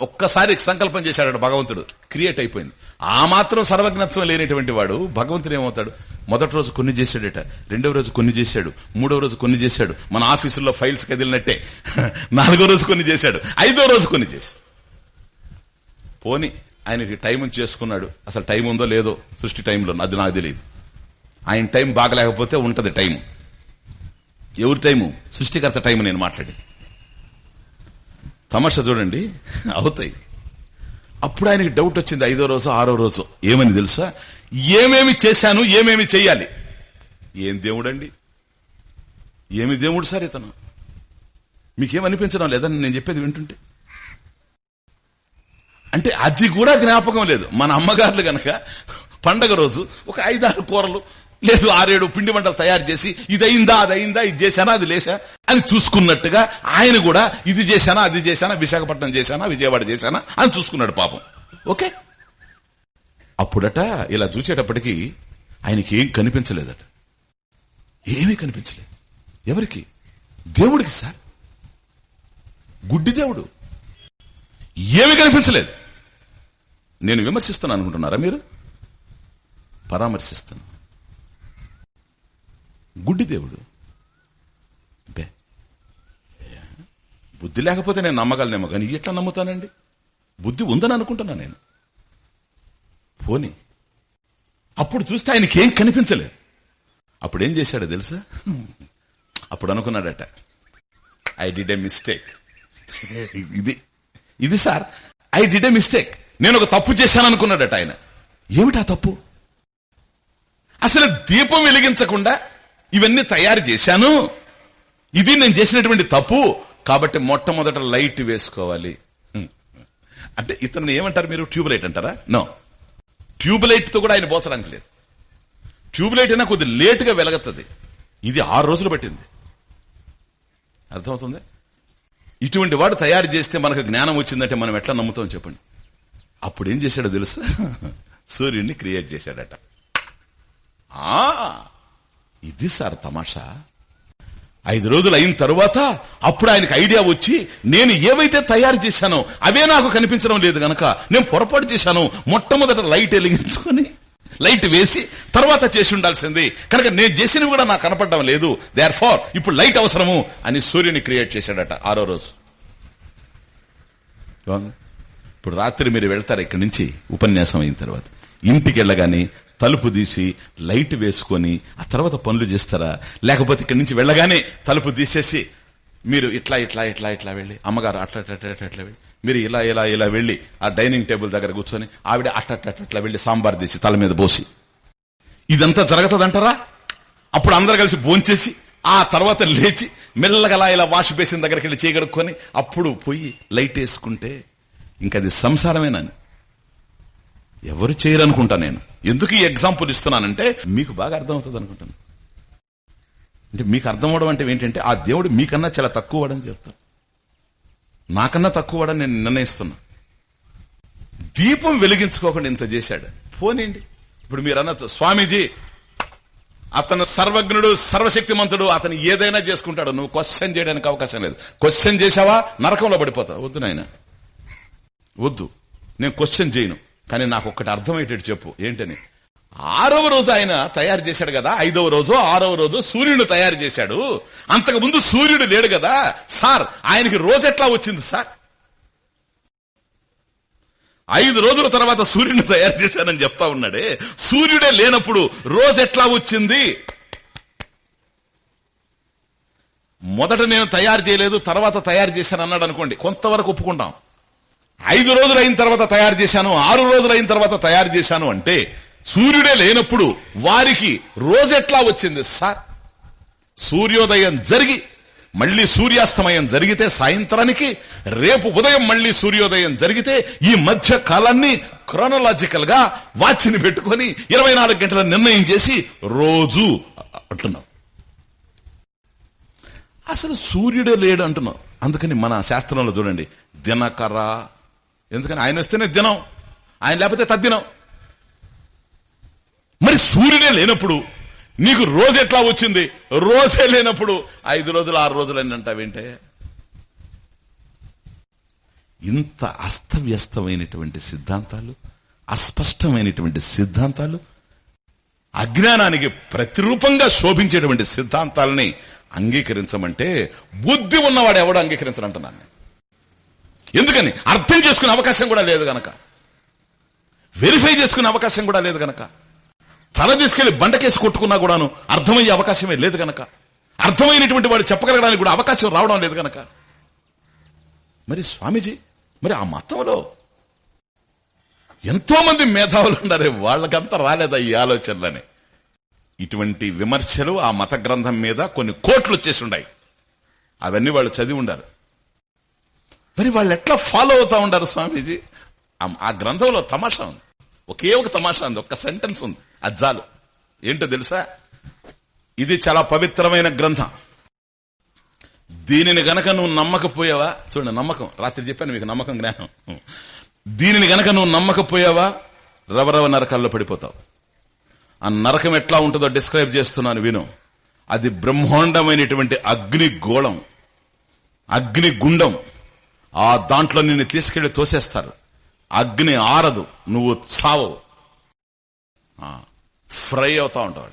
ఒక్కసారి సంకల్పం చేశాడు భగవంతుడు. క్రియేట్ అయిపోయింది. ఆ మాత్రం సర్వజ్ఞత్వం లేనటువంటి వాడు భగవంతుడు ఏమవుతాడు? మొదటి రోజు కొన్ని చేశాడట రెండవ రోజు కొన్ని చేశాడు మూడవ రోజు కొన్ని చేశాడు మన ఆఫీసుల్లో ఫైల్స్ కదిలినట్టే. [laughs] నాలుగో రోజు కొన్ని చేశాడు ఐదో రోజు కొన్ని చేశాడు. పోని ఆయనకి టైం చేసుకున్నాడు. అసలు టైం ఉందో లేదో సృష్టి టైంలో అది నాకు తెలియదు. ఆయన టైం బాగలేకపోతే ఉంటది టైం. ఎవరి టైము? సృష్టికర్త టైం నేను మాట్లాడేది. తమాషా చూడండి. అవుతాయి. అప్పుడు ఆయనకి డౌట్ వచ్చింది ఐదో రోజు ఆరో రోజు. ఏమని తెలుసా? ఏమేమి చేశాను ఏమేమి చెయ్యాలి? ఏం దేవుడండి? ఏమి దేవుడు సార్ ఇతను? మీకేమనిపించడం లేదని నేను చెప్పేది వింటుంటే? అంటే అది కూడా జ్ఞాపకం లేదు. మన అమ్మగారులు గనక పండగ రోజు ఒక ఐదారు కూరలు లేదు ఆరేడు పిండి వంటలు తయారు చేసి ఇది అయిందా అది అయిందా ఇది చేశానా అది లేసా అని చూసుకున్నట్టుగా ఆయన కూడా ఇది చేశానా అది చేశానా విశాఖపట్నం చేశానా విజయవాడ చేశానా అని చూసుకున్నాడు పాపం. ఓకే? అప్పుడట ఇలా చూసేటప్పటికి ఆయనకి ఏం కనిపించలేదట. ఏమీ కనిపించలేదు. ఎవరికి? దేవుడికి సార్. గుడ్డి దేవుడు. ఏమి కనిపించలేదు. నేను విమర్శిస్తున్నాను అనుకుంటున్నారా మీరు? పరామర్శిస్తాను గుడ్డి దేవుడు. బే. బుద్ధి లేకపోతే నేను నమ్మగలనేమో కానీ ఎట్లా నమ్ముతానండి? బుద్ధి ఉందని అనుకుంటున్నా నేను. పోని. అప్పుడు చూస్తే ఆయనకి ఏం కనిపించలేదు. అప్పుడు ఏం చేశాడో తెలుసా? అప్పుడు అనుకున్నాడట ఐ డిడ్ ఏ మిస్టేక్ ఇది ఇది sir I did a mistake నేను ఒక తప్పు చేశాను అనుకున్నాడట ఆయన. ఏమిటా తప్పు? అసలు దీపం వెలిగించకుండా ఇవన్నీ తయారు చేశాను. ఇది నేను చేసినటువంటి తప్పు. కాబట్టి మొట్టమొదట లైట్ వేసుకోవాలి. అంటే ఇతను ఏమంటారు మీరు? ట్యూబ్ లైట్ అంటారా? నో. ట్యూబ్లైట్తో కూడా ఆయన పోచడానికి లేదు. ట్యూబ్ లైట్ అయినా కొద్ది లేటుగా వెలగతుంది ఇది ఆరు రోజులు పట్టింది. అర్థమవుతుంది? ఇటువంటి వాడు తయారు చేస్తే మనకు జ్ఞానం వచ్చిందంటే మనం ఎట్లా నమ్ముతాం చెప్పండి? అప్పుడు ఏం చేశాడో తెలుసా? [laughs] సూర్యుడిని క్రియేట్ చేశాడట. ఆ! ఇది సార్ తమాషా. ఐదు రోజులు అయిన తరువాత అప్పుడు ఆయనకు ఐడియా వచ్చి నేను ఏవైతే తయారు చేశానో అవే నాకు కనిపించడం లేదు గనక నేను పొరపాటు చేశాను. మొట్టమొదట లైట్ వెలిగించుకొని లైట్ వేసి తర్వాత చేసి ఉండాల్సింది. కనుక నేను చేసినవి కూడా నాకు కనపడడం లేదు. దే ఆర్ ఫార్ ఇప్పుడు లైట్ అవసరము అని సూర్యుని క్రియేట్ చేశాడట ఆరో రోజు. ఇప్పుడు రాత్రి మీరు వెళ్తారు? ఇక్కడి నుంచి ఉపన్యాసం అయిన తర్వాత. ఇంటికి వెళ్ళగానే తలుపు తీసి లైట్ వేసుకొని ఆ తర్వాత పనులు చేస్తారా? లేకపోతే ఇక్కడి నుంచి వెళ్ళగానే తలుపు తీసేసి మీరు ఇట్లా ఇట్లా ఇట్లా ఇట్లా వెళ్ళి అమ్మగారు అట్లా అట్లా వెళ్ళి మీరు ఇలా ఇలా ఇలా వెళ్ళి ఆ డైనింగ్ టేబుల్ దగ్గర కూర్చొని ఆవిడ అట్లా అట్లా వెళ్ళి సాంబార్ తీసి తల మీద పోసి. ఇదంతా జరగతుందంటారా? అప్పుడు అందరు కలిసి భోంచేసి ఆ తర్వాత లేచి మెల్లగా ఇలా వాష్ బేసిన్ దగ్గరికి వెళ్ళి చేయగడుక్కొని అప్పుడు పోయి లైట్ వేసుకుంటే ఇంకా అది సంసారమేనని. ఎవరు చేయరనుకుంటా నేను. ఎందుకు ఈ ఎగ్జాంపుల్ ఇస్తున్నానంటే మీకు బాగా అర్థమవుతుంది అనుకుంటాను. అంటే మీకు అర్థం అవడం అంటే ఏంటంటే ఆ దేవుడు మీకన్నా చాలా తక్కువ వాడని చెప్తాను నాకన్నా తక్కువ వాడని నేను నిర్ణయిస్తున్నా. దీపం వెలిగించుకోకుండా ఇంత చేశాడు. పోనీండి ఇప్పుడు మీరు అన్న స్వామీజీ అతను సర్వజ్ఞుడు సర్వశక్తిమంతుడు అతను ఏదైనా చేసుకుంటాడు. నువ్వు క్వశ్చన్ చేయడానికి అవకాశం లేదు. క్వశ్చన్ చేసావా నరకంలో పడిపోతావు. వద్దు నాయన. వద్దు. నేను క్వశ్చన్ చేయను. కానీ నాకు ఒక్కటి అర్థమయ్యేటట్టు చెప్పు. ఏంటని? ఆరవ రోజు ఆయన తయారు చేశాడు కదా ఐదవ రోజు ఆరవ రోజు సూర్యుడు తయారు చేశాడు. అంతకు ముందు సూర్యుడు లేడు కదా. సార్ ఆయనకి రోజు ఎట్లా వచ్చింది సార్? ఐదు రోజుల తర్వాత సూర్యుడిని తయారు చేశానని చెప్తా ఉన్నాడే. సూర్యుడే లేనప్పుడు రోజు ఎట్లా వచ్చింది? మొదట నేను తయారు చేయలేదు తర్వాత తయారు చేశాను అన్నాడు అనుకోండి. కొంతవరకు ఒప్పుకుంటాం. ఐదు రోజులు అయిన తర్వాత తయారు చేశాను ఆరు రోజులు అయిన తర్వాత తయారు చేశాను అంటే సూర్యుడే లేనప్పుడు వారికి రోజు ఎట్లా వచ్చింది సార్? సూర్యోదయం జరిగి మళ్ళీ సూర్యాస్తమయం జరిగితే సాయంత్రానికి రేపు ఉదయం మళ్ళీ సూర్యోదయం జరిగితే ఈ మధ్య కాలాన్ని క్రోనలాజికల్గా వాచ్ని పెట్టుకొని ఇరవై నాలుగు గంటల నిర్ణయం చేసి రోజు అంటున్నాం. అసలు సూర్యుడే లేడు అంటున్నాం. అందుకని మన శాస్త్రంలో చూడండి దినకర ఎందుకని ఆయన వస్తేనే దినం. ఆయన లేకపోతే తద్దినం. మరి సూర్యుడే లేనప్పుడు నీకు రోజు ఎట్లా వచ్చింది? రోజే లేనప్పుడు ఐదు రోజులు ఆరు రోజులు అని అంటావేంటే? ఇంత అస్తవ్యస్తమైనటువంటి సిద్ధాంతాలు అస్పష్టమైనటువంటి సిద్ధాంతాలు అజ్ఞానానికి ప్రతిరూపంగా శోభించేటువంటి సిద్ధాంతాలని అంగీకరించమంటే బుద్ధి ఉన్నవాడు ఎవడు అంగీకరించనంటున్నాను ఎందుకని? అర్థం చేసుకునే అవకాశం కూడా లేదు గనక. వెరిఫై చేసుకునే అవకాశం కూడా లేదు గనక. తల తీసుకెళ్ళి బండకేసి కొట్టుకున్నా కూడాను అర్థమయ్యే అవకాశమే లేదు గనక. అర్థమైనటువంటి వాడు చెప్పగలగడానికి కూడా అవకాశం రావడం లేదు గనక. మరి స్వామీజీ మరి ఆ మతంలో ఎంతో మంది మేధావులు ఉన్నారే వాళ్ళకంతా రాలేదా ఈ ఆలోచనలని? ఇటువంటి విమర్శలు ఆ మత గ్రంథం మీద కొన్ని కోట్లు వచ్చేసి ఉన్నాయి అవన్నీ వాళ్ళు చదివి ఉండారు. మరి వాళ్ళు ఎట్లా ఫాలో అవుతా ఉండారు స్వామీజీ? ఆ- గ్రంథంలో తమాషా ఉంది. ఒకే ఒక తమాషా ఉంది ఒక్క సెంటెన్స్ ఉంది. అది ఏంటో తెలుసా? ఇది చాలా పవిత్రమైన గ్రంథం. దీనిని గనక నువ్వు నమ్మకపోయావా? చూడండి నమ్మకం. రాత్రి చెప్పాను మీకు నమ్మకం జ్ఞానం. దీనిని గనక నువ్వు నమ్మకపోయావా? రవరవ నరకాల్లో పడిపోతావు. ఆ నరకం ఎట్లా ఉంటుందో డిస్క్రైబ్ చేస్తున్నాను విను. అది బ్రహ్మాండమైనటువంటి అగ్ని గోళం. అగ్ని గుండం. ఆ దాంట్లో నిన్ను తీసుకెళ్ళి తోసేస్తారు. అగ్ని ఆరదు నువ్వు చావవు ఫ్రై అవుతా ఉంటావు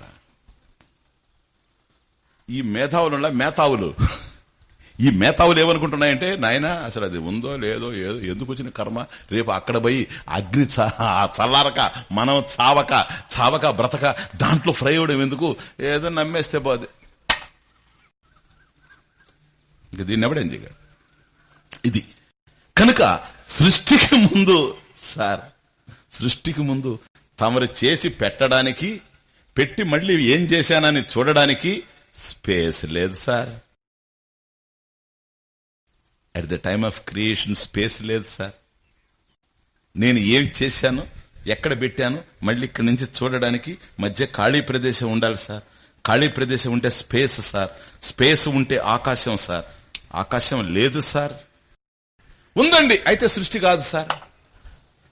ఈ మేధావులు మేధావులు ఈ మేతావులు ఏమనుకుంటున్నాయంటే నాయన అసలు అది ఉందో లేదో ఏదో ఎందుకు వచ్చిన కర్మ? రేపు అక్కడ పోయి అగ్ని చల్లారక మనం చావక చావక బ్రతక దాంట్లో ఫ్రై అవడం ఎందుకు? ఏదో నమ్మేస్తే పోదు ఇంక దీన్ని ఎవడేం చేయగలడు? ఇది. కనుక సృష్టికి ముందు సార్ సృష్టికి ముందు తమరు చేసి పెట్టడానికి పెట్టి మళ్ళీ ఏం చేశానని చూడడానికి స్పేస్ లేదు sir. At the time of creation space లేదు సార్. నేను ఏం చేశాను ఎక్కడ పెట్టాను మళ్ళీ ఇక్కడి నుంచి చూడడానికి మధ్య ఖాళీ ప్రదేశం ఉండాలి సార్. ఖాళీ ప్రదేశం ఉంటే స్పేస్ సార్. స్పేస్ ఉంటే ఆకాశం సార్. ఆకాశం లేదు సార్. ఉందండి. అయితే సృష్టి కాదు సార్.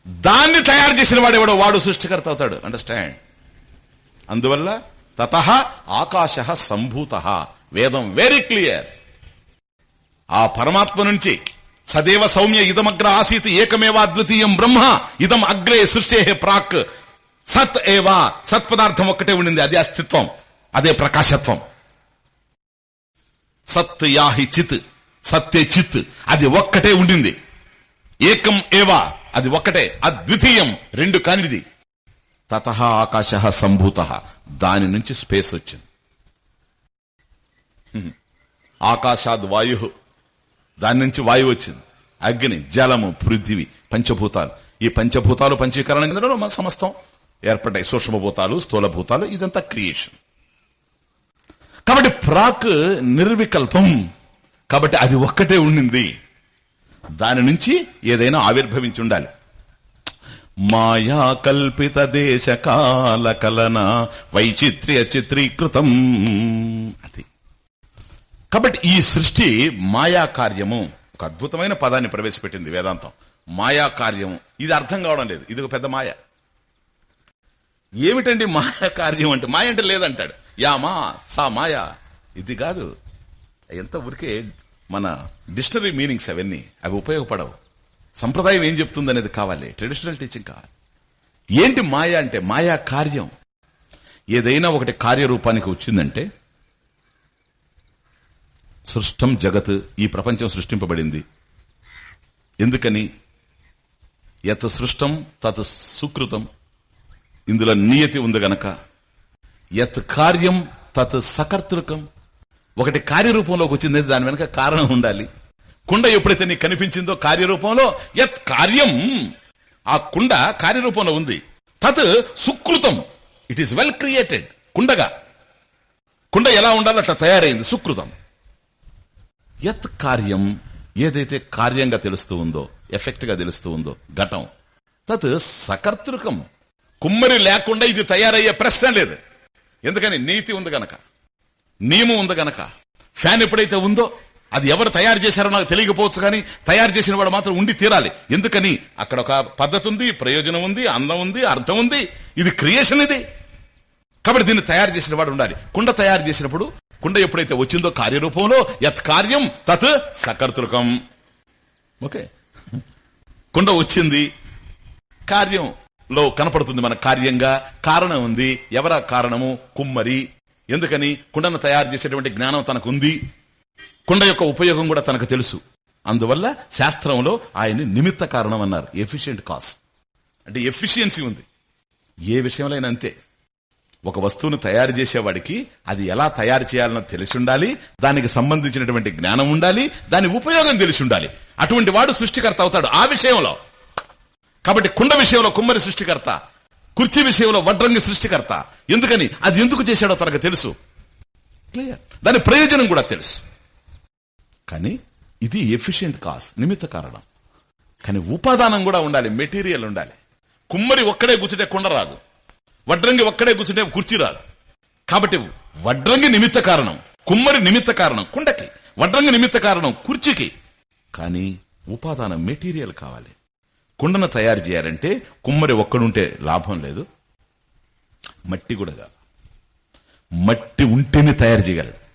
దాన్ని తయారు చేసిన వాడు ఎవడో? వాడు సృష్టికర్త అవుతాడు. అండర్స్టాండ్ అందువల్ల తత ఆకాశ సంభూత. వేదం వెరీ క్లియర్ ఆ పరమాత్మ నుంచి సదేవ సౌమ్య ఇదమగ్ర ఆసీత్ ఏకమేవా అద్వితీయం బ్రహ్మ ఇదం అగ్రే సృష్టే ప్రాక్. సత్ ఏవా? సత్ పదార్థం ఒక్కటే ఉండింది. అదే అస్తిత్వం. అదే ప్రకాశత్వం. సత్ యాహి చిత్. సత్యే చిత్. అది ఒక్కటే ఉండింది. ఏకం ఏవా? అది ఒక్కటే. అద్వితీయం. రెండు కానిది. తత ఆకాశ సంభూత. దాని నుంచి స్పేస్ వచ్చింది. ఆకాశాద్ వాయు. దాని నుంచి వాయువు వచ్చింది. అగ్ని జలము పృథివి పంచభూతాలు. ఈ పంచభూతాలు పంచీకరణ కిందలో మన సమస్తం ఏర్పడ్డాయి. సూక్ష్మభూతాలు స్థూలభూతాలు ఇదంతా క్రియేషన్. కాబట్టి ప్రాక్ నిర్వికల్పం. కాబట్టి అది ఒక్కటే ఉండింది. దాని నుంచి ఏదైనా ఆవిర్భవించి ఉండాలి. మాయా కల్పిత దేశ కాల కలన వైచిత్ర్య చిత్రీకృతం. అది. కాబట్టి ఈ సృష్టి మాయా కార్యము. ఒక అద్భుతమైన పదాన్ని ప్రవేశపెట్టింది వేదాంతం. మాయా కార్యము. ఇది అర్థం కావడం లేదు. ఇది ఒక పెద్ద మాయ. ఏమిటండి మాయా కార్యం అంటే? మాయ అంటే లేదంటాడు. యామా సా మాయా. ఇది కాదు. ఎంత ఊరికే మన డిక్షనరీ మీనింగ్స్ అవన్నీ అవి ఉపయోగపడవు. సంప్రదాయం ఏం చెప్తుంది అనేది కావాలి. ట్రెడిషనల్ టీచింగ్ కావాలి. ఏంటి మాయ అంటే మాయా కార్యం? ఏదైనా ఒకటి కార్యరూపానికి వచ్చిందంటే సృష్టం జగత్ ఈ ప్రపంచం సృష్టింపబడింది. ఎందుకని? యత్ సృష్టం తత్ సుకృతం. ఇందులో నియతి ఉంది గనక. యత్ కార్యం తత్ సకర్తృకం. ఒకటి కార్యరూపంలోకి వచ్చింది దాని వెనక కారణం ఉండాలి. కుండ ఎప్పుడైతే నీకు కనిపించిందో కార్యరూపంలో యత్ కార్యం. ఆ కుండ కార్యరూపంలో ఉంది. తత్ సుకృతం. ఇట్ ఈస్ వెల్ క్రియేటెడ్ కుండగా. కుండ ఎలా ఉండాలో అట్లా తయారైంది. సుకృతం. యత్ కార్యం ఏదైతే కార్యంగా తెలుస్తూ ఉందో ఎఫెక్ట్గా తెలుస్తూ ఉందో ఘటం. తత్ సకర్తృకం. కుమ్మరి లేకుండా ఇది తయారయ్యే ప్రశ్న లేదు. ఎందుకని? నీతి ఉంది గనక. నియమం ఉంది గనక. ఫ్యాన్ ఎప్పుడైతే ఉందో అది ఎవరు తయారు చేశారో నాకు తెలియకపోవచ్చు కానీ తయారు చేసిన వాడు మాత్రం ఉండి తీరాలి. ఎందుకని? అక్కడ ఒక పద్ధతి ఉంది ప్రయోజనం ఉంది అందం ఉంది అర్థం ఉంది. ఇది క్రియేషన్ ఇది. కాబట్టి దీన్ని తయారు చేసిన వాడు ఉండాలి. కుండ తయారు చేసినప్పుడు కుండ ఎప్పుడైతే వచ్చిందో కార్యరూపంలో యత్ కార్యం తత్ సకర్తృకం. ఓకే? కుండ వచ్చింది. కార్యంలో కనపడుతుంది మన కార్యంగా. కారణం ఉంది. ఎవరా కారణము? కుమ్మరి. ఎందుకని కుండను తయారు చేసేటువంటి జ్ఞానం తనకు ఉంది కుండ యొక్క ఉపయోగం కూడా తనకు తెలుసు. అందువల్ల శాస్త్రంలో ఆయన్ని నిమిత్త కారణం అన్నారు. ఎఫిషియెంట్ కాస్ అంటే ఎఫిషియన్సీ ఉంది. ఏ విషయంలో అంతే. ఒక వస్తువును తయారు చేసేవాడికి అది ఎలా తయారు చేయాలనో తెలిసి ఉండాలి దానికి సంబంధించినటువంటి జ్ఞానం ఉండాలి దాని ఉపయోగం తెలిసి ఉండాలి అటువంటి వాడు సృష్టికర్త అవుతాడు ఆ విషయంలో. కాబట్టి కుండ విషయంలో కుమ్మరి సృష్టికర్త. కుర్చీ విషయంలో వడ్రంగి సృష్టికర్త. ఎందుకని? అది ఎందుకు చేశాడో తనకు తెలుసు. క్లియర్ దాని ప్రయోజనం కూడా తెలుసు. కానీ ఇది ఎఫిషియెంట్ కాస్ నిమిత్త కారణం. కానీ ఉపాదానం కూడా ఉండాలి మెటీరియల్ ఉండాలి. కుమ్మరి ఒక్కడే కూర్చుంటే కొండ రాదు. వడ్రంగి ఒక్కడే కూర్చుంటే కుర్చీ రాదు. కాబట్టి వడ్రంగి నిమిత్త కారణం కుమ్మరి నిమిత్త కారణం కుండకి వడ్రంగి నిమిత్త కారణం కుర్చీకి. కానీ ఉపాదానం మెటీరియల్ కావాలి. కుండను తయారు చేయాలంటే కుమ్మరి ఒక్కడుంటే లాభం లేదు. మట్టి కూడా కాదు. మట్టి ఉంటేనే తయారు చేయగలడు.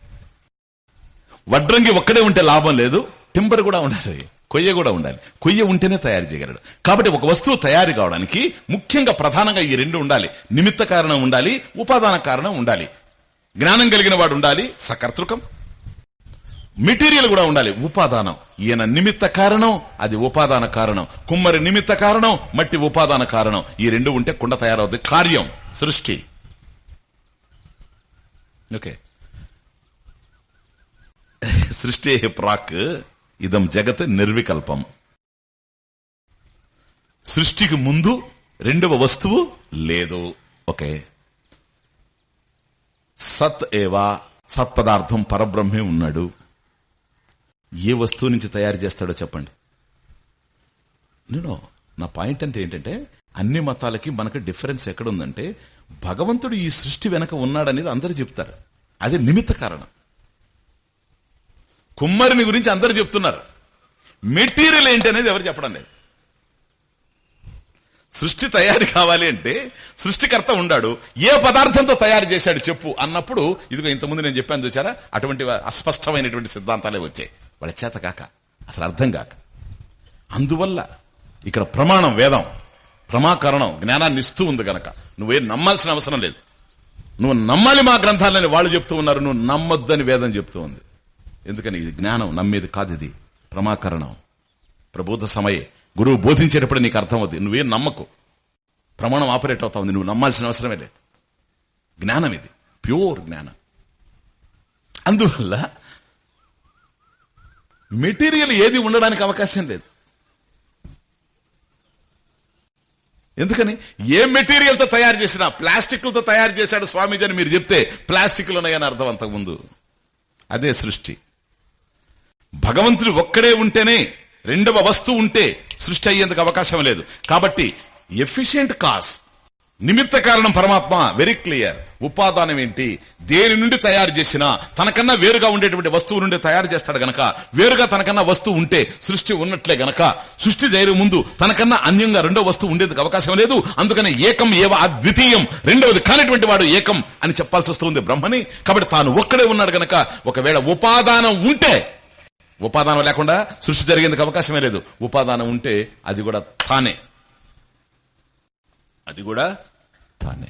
వడ్రంగి ఒక్కడే ఉంటే లాభం లేదు టింబర్ కూడా ఉండాలి కొయ్య కూడా ఉండాలి. కొయ్య ఉంటేనే తయారు చేయగలడు. కాబట్టి ఒక వస్తువు తయారు కావడానికి ముఖ్యంగా ప్రధానంగా ఈ రెండు ఉండాలి. నిమిత్త కారణం ఉండాలి ఉపాదాన కారణం ఉండాలి. జ్ఞానం కలిగిన వాడు ఉండాలి సకర్తృకం. మెటీరియల్ కూడా ఉండాలి. ఉపాదానం. ఈయన నిమిత్త కారణం అది ఉపాదాన కారణం. కుమ్మరి నిమిత్త కారణం మట్టి ఉపాదాన కారణం. ఈ రెండు ఉంటే కుండ తయారవుతుంది కార్యం సృష్టి. ఓకే. సృష్టి ప్రాక్ ఇదం జగత్ నిర్వికల్పం. సృష్టికి ముందు రెండవ వస్తువు లేదు. ఓకే. సత్ ఏవా సత్పదార్థం పరబ్రహ్మే ఉన్నాడు. ఏ వస్తువు నుంచి తయారు చేస్తాడో చెప్పండి. నేను నా పాయింట్ అంటే ఏంటంటే అన్ని మతాలకి మనకు డిఫరెన్స్ ఎక్కడుందంటే భగవంతుడు ఈ సృష్టి వెనక ఉన్నాడనేది అందరూ చెప్తారు. అది నిమిత్త కారణం. కుమ్మరిని గురించి అందరూ చెప్తున్నారు. మెటీరియల్ ఏంటి అనేది ఎవరు చెప్పడం లేదు. సృష్టి తయారు కావాలి అంటే సృష్టికర్త ఉండాడు ఏ పదార్థంతో తయారు చేశాడు చెప్పు అన్నప్పుడు ఇదిగో ఇంతకుముందు నేను చెప్పాను చూచారా అటువంటి అస్పష్టమైనటువంటి సిద్ధాంతాలే వచ్చాయి. వాళ్ళ చేత కాక అసలు అర్థం కాక. అందువల్ల ఇక్కడ ప్రమాణం వేదం ప్రమాకరణం జ్ఞానాన్ని ఇస్తూ ఉంది గనక. నువ్వేం నమ్మాల్సిన అవసరం లేదు. నువ్వు నమ్మాలి మా గ్రంథాలని వాళ్ళు చెప్తూ ఉన్నారు నువ్వు నమ్మొద్దని వేదం చెప్తూ ఉంది. ఎందుకని ఇది జ్ఞానం నమ్మేది కాదు ఇది. ప్రమాకరణం. ప్రబోధ సమయే. గురువు బోధించేటప్పుడు నీకు అర్థమవుతుంది నువ్వేం నమ్మకు. ప్రమాణం ఆపరేట్ అవుతా ఉంది. నువ్వు నమ్మాల్సిన అవసరమే లేదు. జ్ఞానం ఇది. ప్యూర్ జ్ఞానం. అందువల్ల మెటీరియల్ ఏది ఉండడానికి అవకాశం లేదు. ఎందుకని? ఏ మెటీరియల్తో తయారు చేసినా ప్లాస్టిక్లతో తయారు చేశాడు స్వామీజీ అని మీరు చెప్తే ప్లాస్టిక్లు ఉన్నాయని అర్థం అంతకుముందు. అదే సృష్టి. భగవంతుడు ఒక్కడే ఉంటేనే రెండవ వస్తువు ఉంటే సృష్టి అయ్యేందుకు అవకాశం లేదు. కాబట్టి ఎఫిషియెంట్ కాస్ నిమిత్త కారణం పరమాత్మ. వెరీ క్లియర్ ఉపాదానం ఏంటి? దేని నుండి తయారు చేసినా తనకన్నా వేరుగా ఉండేటువంటి వస్తువు నుండి తయారు చేస్తాడు గనక వేరుగా తనకన్నా వస్తువు ఉంటే సృష్టి ఉన్నట్లే గనక సృష్టి జరిగే ముందు తనకన్నా అన్యంగా రెండో వస్తువు ఉండేందుకు అవకాశం లేదు. అందుకని ఏకం ఏవ అద్వితీయం. రెండవది కానిటువంటి వాడు ఏకం అని చెప్పాల్సి వస్తుంది బ్రహ్మని. కాబట్టి తాను ఒక్కడే ఉన్నాడు గనక ఒకవేళ ఉపాదానం ఉంటే ఉపాదానం లేకుండా సృష్టి జరిగేందుకు అవకాశమే లేదు. ఉపాదానం ఉంటే అది కూడా తానే. అది కూడా తానే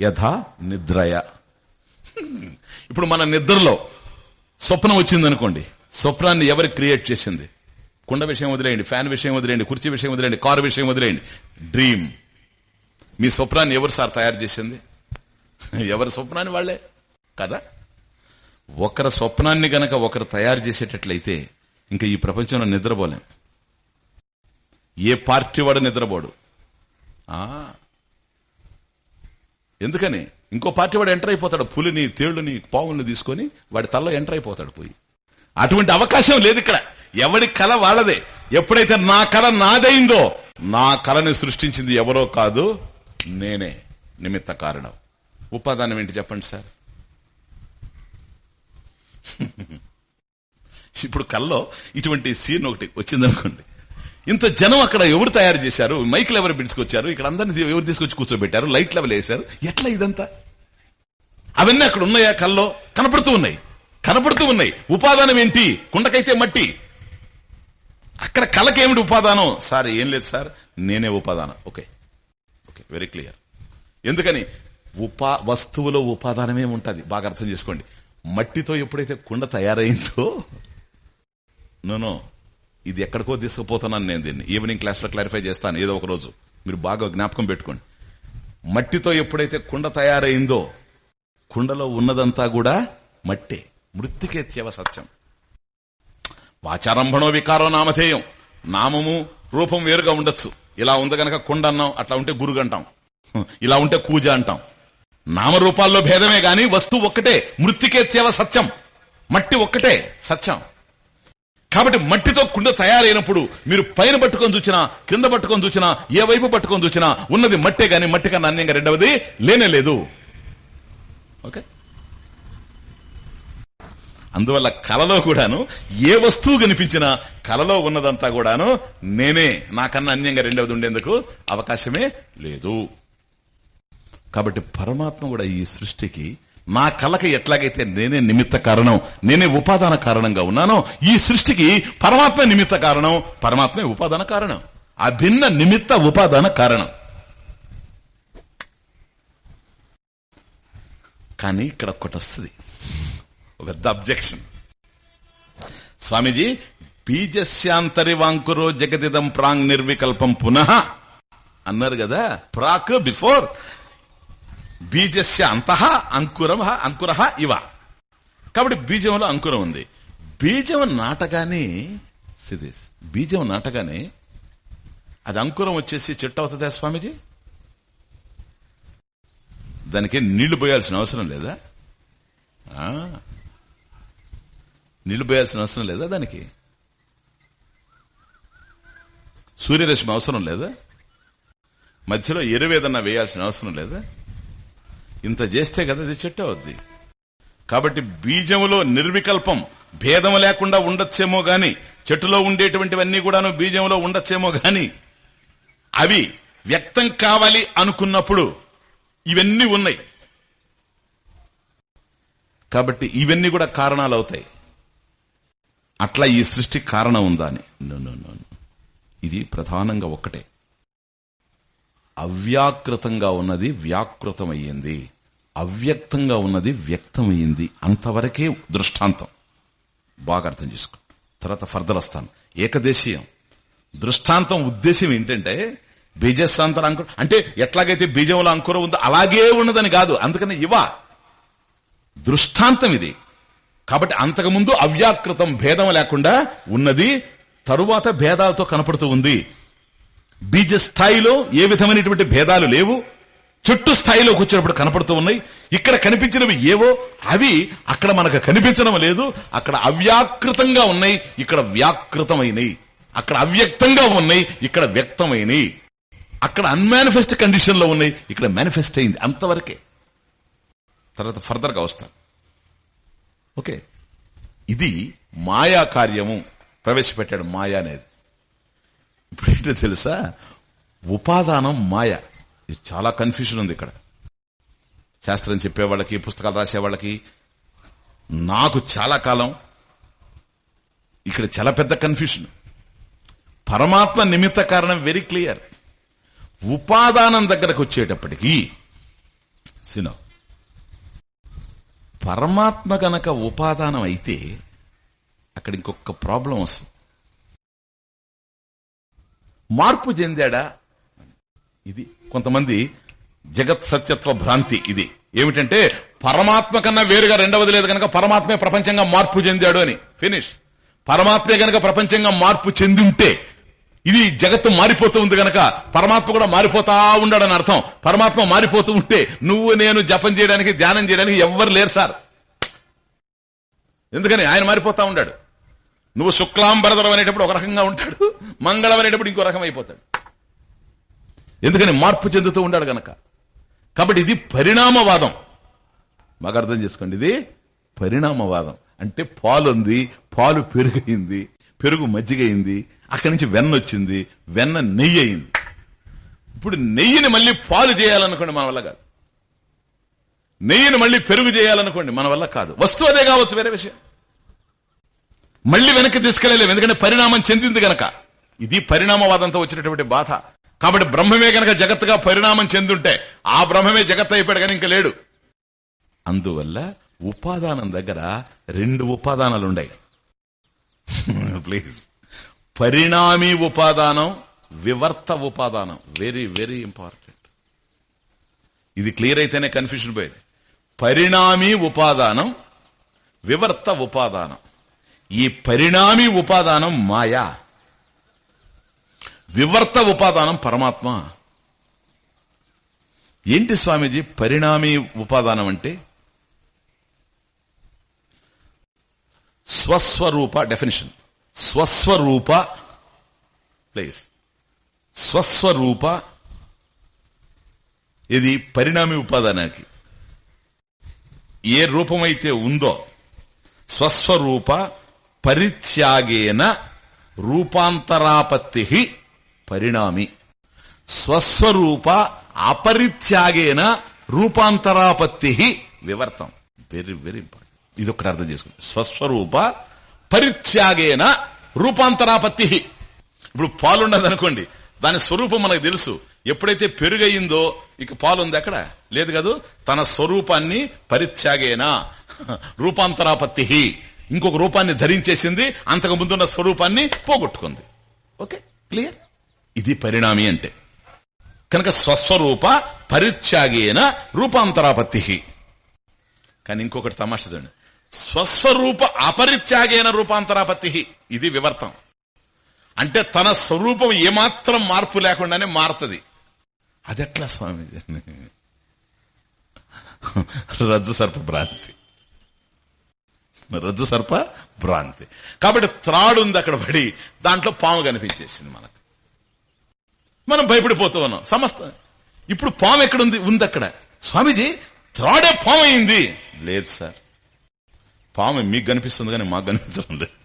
యథా నిద్రయ. ఇప్పుడు మన నిద్రలో స్వప్నం వచ్చింది అనుకోండి స్వప్నాన్ని ఎవరు క్రియేట్ చేసింది? కుండ విషయం వదిలేయండి ఫ్యాన్ విషయం వదిలేయండి కుర్చీ విషయం వదిలేయండి కారు విషయం వదిలేయండి. డ్రీమ్. మీ స్వప్నాన్ని ఎవరు సార్ తయారు చేసింది? ఎవరి స్వప్నాన్ని వాళ్ళే కదా? ఒకరి స్వప్నాన్ని గనక ఒకరు తయారు చేసేటట్లయితే ఇంకా ఈ ప్రపంచంలో నిద్రపోలేం. ఏ పార్టీ వాడు నిద్రపోడు? ఆ ఎందుకని? ఇంకో పార్టీ వాడు ఎంటర్ అయిపోతాడు. పులిని తేళ్ళుని పావుల్ని తీసుకొని వాడి తల్లో ఎంటర్ అయిపోతాడు పోయి. అటువంటి అవకాశం లేదు ఇక్కడ. ఎవడి కళ వాళ్ళదే. ఎప్పుడైతే నా కళ నాదైందో నా కళని సృష్టించింది ఎవరో కాదు నేనే. నిమిత్త కారణం. ఉపాదానం ఏంటి చెప్పండి సార్? [laughs] ఇప్పుడు కల్లో ఇటువంటి సీన్ ఒకటి వచ్చిందనుకోండి. ఇంత జనం అక్కడ ఎవరు తయారు చేశారు? మైకులు ఎవరు పిలుచుకొచ్చారు? ఇక్కడ అందరిని ఎవరు తీసుకొచ్చి కూర్చోబెట్టారు? లైట్లు ఎవరు వేశారు ఎట్లా ఇదంతా? అవన్నీ అక్కడ ఉన్నాయా కల్లో? కనపడుతూ ఉన్నాయి. కనపడుతూ ఉన్నాయి. ఉపాదానం ఏంటి? కుండకైతే మట్టి. అక్కడ కళకేమిటి ఉపాదానం? సార్ ఏం లేదు సార్. నేనే ఉపాదానం. ఓకే. ఓకే వెరీ క్లియర్ ఎందుకని? ఉపా వస్తువులో ఉపాదానమే ఉంటుంది. బాగా అర్థం చేసుకోండి. మట్టితో ఎప్పుడైతే కుండ తయారైందో నోనో ఇది ఎక్కడికో తీసుకుపోతున్నాను నేను దీన్ని. ఈవినింగ్ క్లాస్లో క్లారిఫై చేస్తాను. ఏదో ఒక రోజు. మీరు బాగా జ్ఞాపకం పెట్టుకోండి. మట్టితో ఎప్పుడైతే కుండ తయారైందో కుండలో ఉన్నదంతా కూడా మట్టే. మృతికేత్యవ సత్యం. వాచారంభణో వికారో నామధేయం. నామము రూపం వేరుగా ఉండొచ్చు. ఇలా ఉంది గనక కుండ అన్నాం అట్లా ఉంటే గురుగు అంటాం. [laughs] ఇలా ఉంటే కూజ అంటాం. నామరూపాల్లో భేదమే గాని వస్తువు ఒక్కటే. మృతికేత్యవ సత్యం. మట్టి ఒక్కటే సత్యం. కాబట్టి మట్టితో కుండ తయారైనప్పుడు మీరు పైన పట్టుకొని చూసినా కింద పట్టుకొని చూసినా ఏ వైపు పట్టుకొని చూసినా ఉన్నది మట్టే గాని మట్టి కన్నా అన్యంగా రెండవది లేనే లేదు. ఓకే? అందువల్ల కలలో కూడాను ఏ వస్తువు కనిపించినా కలలో ఉన్నదంతా కూడాను నేనే. నాకన్నా అన్యంగా రెండవది ఉండేందుకు అవకాశమే లేదు. కాబట్టి పరమాత్మ కూడా ఈ సృష్టికి నా కళకి ఎట్లాగైతే నేనే నిమిత్త కారణం నేనే ఉపాదాన కారణంగా ఉన్నానో ఈ సృష్టికి పరమాత్మ నిమిత్త కారణం పరమాత్మే ఉపాదాన కారణం. అభిన్న నిమిత్త ఉపాదాన కారణం. కానీ ఇక్కడ ఒకటి వస్తుంది. పెద్ద అబ్జెక్షన్ స్వామీజీ బీజస్యాంతరి వాంకురో జగదిదం ప్రాంగ్ నిర్వికల్పం పునః అన్నారు కదా ప్రాక్ బిఫోర్. బీజస్య అంతః అంకురం అంకుర ఇవ. కాబట్టి బీజంలో అంకురం ఉంది. బీజం నాటగానే సిదేశ్ బీజం నాటగానే అది అంకురం వచ్చేసి చెట్టు అవుతుందా స్వామీజీ? దానికి నీళ్ళు పోయాల్సిన అవసరం లేదా? నీళ్ళు పోయాల్సిన అవసరం లేదా దానికి? సూర్యరశ్మి అవసరం లేదా? మధ్యలో ఎరువేదన్నా వేయాల్సిన అవసరం లేదా? ఇంత చేస్తే కదా అది చెట్టు అవుద్ది. కాబట్టి బీజములో నిర్వికల్పం భేదం లేకుండా ఉండొచ్చేమో గాని చెట్టులో ఉండేటువంటివన్నీ కూడాను బీజంలో ఉండొచ్చేమో గాని అవి వ్యక్తం కావాలి అనుకున్నప్పుడు ఇవన్నీ ఉన్నాయి. కాబట్టి ఇవన్నీ కూడా కారణాలు అవుతాయి. అట్లా ఈ సృష్టి కారణం ఉందా అని? ఇది ప్రధానంగా ఒక్కటే. అవ్యాకృతంగా ఉన్నది వ్యాకృతమయ్యింది. అవ్యక్తంగా ఉన్నది వ్యక్తమయ్యింది. అంతవరకే దృష్టాంతం. బాగా అర్థం చేసుకో. తర్వాత ఫర్దర్ వస్తాను ఏకదేశీయం. దృష్టాంతం ఉద్దేశం ఏంటంటే బీజస్థాంతర అంకుర అంటే ఎట్లాగైతే బీజంలో అంకురం ఉందో అలాగే ఉన్నదని కాదు. అందుకని ఇవ. దృష్టాంతం ఇది. కాబట్టి అంతకుముందు అవ్యాకృతం భేదం లేకుండా ఉన్నది తరువాత భేదాలతో కనపడుతూ ఉంది. బీజ స్థాయిలో ఏ విధమైనటువంటి భేదాలు లేవు. చుట్టూ స్థాయిలోకి వచ్చినప్పుడు కనపడుతూ ఉన్నాయి. ఇక్కడ కనిపించినవి ఏవో అవి అక్కడ మనకు కనిపించడం లేదు. అక్కడ అవ్యాకృతంగా ఉన్నాయి ఇక్కడ వ్యాకృతమైనవి అక్కడ అవ్యక్తంగా ఉన్నాయి ఇక్కడ వ్యక్తమైనవి అక్కడ అన్మానిఫెస్ట్ కండిషన్లో ఉన్నాయి ఇక్కడ మేనిఫెస్ట్ అయింది అంతవరకే. తర్వాత ఫర్దర్గా వస్తాను. ఓకే. ఇది మాయా కార్యము. ప్రవేశపెట్టాడు మాయా అనేది. ఇప్పుడు ఏంటో తెలుసా? ఉపాదానం మాయ. ఇది చాలా కన్ఫ్యూషన్ ఉంది ఇక్కడ. శాస్త్రం చెప్పేవాళ్ళకి పుస్తకాలు రాసేవాళ్ళకి నాకు చాలా కాలం ఇక్కడ చాలా పెద్ద కన్ఫ్యూషన్ పరమాత్మ నిమిత్త కారణం వెరీ క్లియర్ ఉపాదానం దగ్గరకు వచ్చేటప్పటికీ సినో పరమాత్మ గనక ఉపాదానం అయితే అక్కడ ఇంకొక ప్రాబ్లం వస్తుంది. మార్పు చెందాడా? ఇది కొంతమంది జగత్ సత్యత్వ భ్రాంతి ఇది. ఏమిటంటే పరమాత్మ కన్నా వేరుగా రెండవది లేదు కనుక పరమాత్మే ప్రపంచంగా మార్పు చెందాడు అని. ఫినిష్ పరమాత్మే గనక ప్రపంచంగా మార్పు చెంది ఉంటే ఇది జగత్తు మారిపోతూ ఉంది గనక పరమాత్మ కూడా మారిపోతా ఉండడని అర్థం. పరమాత్మ మారిపోతూ ఉంటే నువ్వు నేను జపం చేయడానికి ధ్యానం చేయడానికి ఎవ్వరు లేరు సార్. ఎందుకని? ఆయన మారిపోతా ఉన్నాడు నువ్వు శుక్లాంబరధరం అనేటప్పుడు ఒక రకంగా ఉంటాడు మంగళం అనేటప్పుడు ఇంకో రకం అయిపోతాడు. ఎందుకని మార్పు చెందుతూ ఉంటాడు గనక. కాబట్టి ఇది పరిణామవాదం. మాకు అర్థం చేసుకోండి ఇది పరిణామవాదం. అంటే పాలు ఉంది పాలు పెరుగైంది పెరుగు మజ్జిగైంది అక్కడి నుంచి వెన్న వచ్చింది వెన్న నెయ్యి అయింది ఇప్పుడు నెయ్యిని మళ్ళీ పాలు చేయాలనుకోండి మన వల్ల కాదు. నెయ్యిని మళ్ళీ పెరుగు చేయాలనుకోండి మన వల్ల కాదు. వస్తువు అదే కావచ్చు వేరే విషయం. మళ్ళీ వెనక్కి తీసుకెళ్ళలేము. ఎందుకంటే పరిణామం చెందింది గనక. ఇది పరిణామవాదంతో వచ్చినటువంటి బాధ. కాబట్టి బ్రహ్మమే గనక జగత్తుగా పరిణామం చెందుంటే ఆ బ్రహ్మమే జగత్ అయిపోయాడు కానీ ఇంకా లేడు. అందువల్ల ఉపాదానం దగ్గర రెండు ఉపాదానాలు ఉన్నాయి [laughs] ప్లీజ్. పరిణామీ ఉపాదానం వివర్త ఉపాదానం. Very very important. ఇది క్లియర్ అయితేనే కన్ఫ్యూషన్ పోయేది. పరిణామీ ఉపాదానం వివర్త ఉపాదానం. ఈ పరిణామీ ఉపాదానం మాయా. వివర్త ఉపాదానం పరమాత్మ. ఏంటి స్వామీజీ పరిణామీ ఉపాదానం అంటే? స్వస్వరూప డెఫినేషన్. స్వస్వరూప ప్లేస్. స్వస్వరూప ఇది పరిణామి ఉపాదానానికి. ఏ రూపమైతే ఉందో స్వస్వరూప పరిత్యాగేన రూపాంతరాపత్తి పరిణామి స్వస్వరూప అపరిత్యాగేన రూపాంతరాపత్తి వివర్తం వెరీ వెరీ ఇంపార్టెంట్ ఇది ఒకటి అర్థం చేసుకోండి స్వస్వరూప పరిత్యాగేన రూపాంతరాపత్తి ఇప్పుడు పాలున్నది అనుకోండి దాని స్వరూపం మనకు తెలుసు ఎప్పుడైతే పెరుగయిందో ఇక పాలు ఉంది అక్కడ లేదు కదూ తన స్వరూపాన్ని పరిత్యాగేన రూపాంతరాపత్తి ఇంకొక రూపాన్ని ధరించేసింది అంతకు ముందున్న స్వరూపాన్ని పోగొట్టుకుంది. ఓకే? క్లియర్? ఇది పరిణామి అంటే. కనుక స్వస్వరూప పరిత్యాగేన రూపాంతరాపత్తి కానీ ఇంకొకటి తమాష చూడండి. స్వస్వరూప అపరిత్యాగేన రూపాంతరాపత్తి ఇది వివర్తం. అంటే తన స్వరూపం ఏమాత్రం మార్పు లేకుండానే మారుతుంది. అదెట్లా స్వామి? రజ్జు సర్ప భ్రాంతి రజ్జు సర్ప భ్రాంతి. కాబట్టి త్రాడు ఉంది అక్కడ పడి దాంట్లో పాము కనిపించేసింది మనకు. మనం భయపడిపోతూ ఉన్నాం. సమస్త ఇప్పుడు పాము ఎక్కడుంది? ఉంది అక్కడ. స్వామీజీ త్రాడే పాము అయింది. లేదు సార్. పాము మీకు కనిపిస్తుంది కానీ మాకు కనిపించడం లేదు.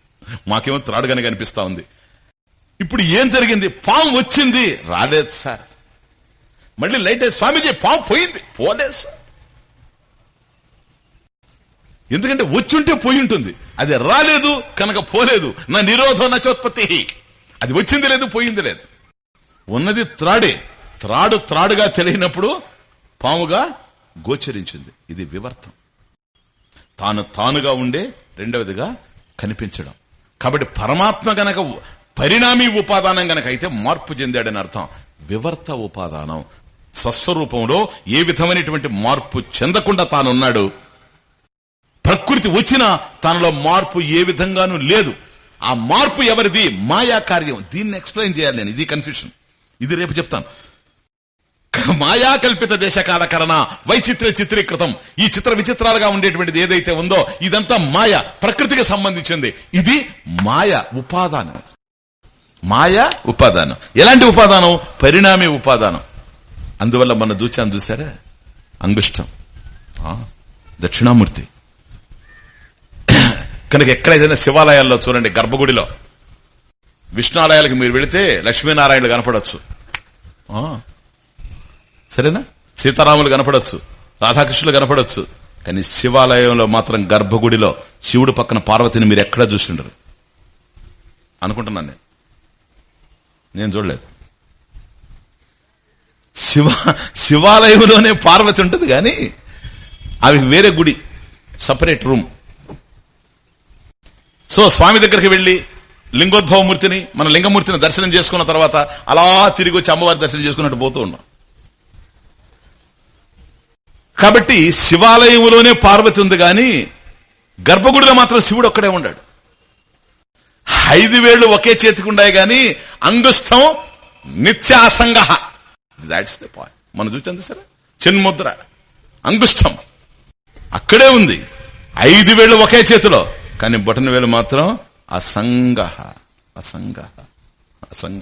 మాకేమో త్రాడుగానే కనిపిస్తా ఉంది. ఇప్పుడు ఏం జరిగింది? పాము వచ్చింది. రాలేదు సార్. మళ్ళీ లైట్ అయ్యి స్వామీజీ పాము పోయింది. పోలేదు సార్. ఎందుకంటే వచ్చుంటే పోయి ఉంటుంది. అది రాలేదు కనుక పోలేదు. నా నిరోధం నచోత్పత్తి. అది వచ్చింది లేదు పోయింది లేదు. ఉన్నది త్రాడే. త్రాడు త్రాడుగా తెలియనప్పుడు పాముగా గోచరించింది. ఇది వివర్తం. తాను తానుగా ఉండే రెండవదిగా కనిపించడం. కాబట్టి పరమాత్మ గనక పరిణామీ ఉపాదానం గనక అయితే మార్పు చెందాడని అర్థం. వివర్త ఉపాదానం. స్వస్వరూపంలో ఏ విధమైనటువంటి మార్పు చెందకుండా తానున్నాడు ప్రకృతి వచ్చినా తనలో మార్పు ఏ విధంగానూ లేదు. ఆ మార్పు ఎవరిది? మాయా కార్యం. దీన్ని ఎక్స్ప్లెయిన్ చేయాలి నేను. ఇది కన్ఫ్యూషన్ ఇది రేపు చెప్తాను. మాయా కల్పిత దేశకాలకరణ వైచిత్ర చిత్రీకృతం ఈ చిత్ర విచిత్రాలుగా ఉండేటువంటిది ఏదైతే ఉందో ఇదంతా మాయ ప్రకృతికి సంబంధించింది. ఇది మాయ ఉపాదానం. మాయా ఉపాదానం. ఎలాంటి ఉపాదానం? పరిణామి ఉపాదానం. అందువల్ల మన దూచాను చూసారా అంగుష్టం. ఆ, దక్షిణామూర్తి. కనుక ఎక్కడైతే శివాలయాల్లో చూడండి గర్భగుడిలో. విష్ణాలయాలకు మీరు వెళితే లక్ష్మీనారాయణలు కనపడవచ్చు సరేనా? సీతారాములు కనపడవచ్చు రాధాకృష్ణులు కనపడవచ్చు కానీ శివాలయంలో మాత్రం గర్భగుడిలో శివుడు పక్కన పార్వతిని మీరు ఎక్కడా చూసిండరు? అనుకుంటున్నాను నేను. నేను చూడలేదు. శివ శివాలయంలోనే పార్వతి ఉంటుంది కానీ అవి వేరే గుడి సపరేట్ రూమ్. సో స్వామి దగ్గరికి వెళ్ళి లింగోద్భవమూర్తిని మన లింగమూర్తిని దర్శనం చేసుకున్న తర్వాత అలా తిరిగి వచ్చి అమ్మవారి దర్శనం చేసుకున్నట్టు పోతూ ఉన్నాం. కాబట్టి శివాలయంలోనే పార్వతి ఉంది గాని గర్భగుడిలో మాత్రం శివుడు ఒక్కడే ఉన్నాడు ఐదు వేళ్ళు ఒకే చేతికి ఉన్నాయి గాని అంగుష్టం నిత్యాసంగ. దాట్స్ ద పాయింట్ మనం చూసాం సరే చిన్ముద్ర. అంగుష్టం. అక్కడే ఉంది. ఐదు వేళ్ళు ఒకే చేతిలో. కానీ బొటన వేలు మాత్రం అసంగ అసంగ అసంగ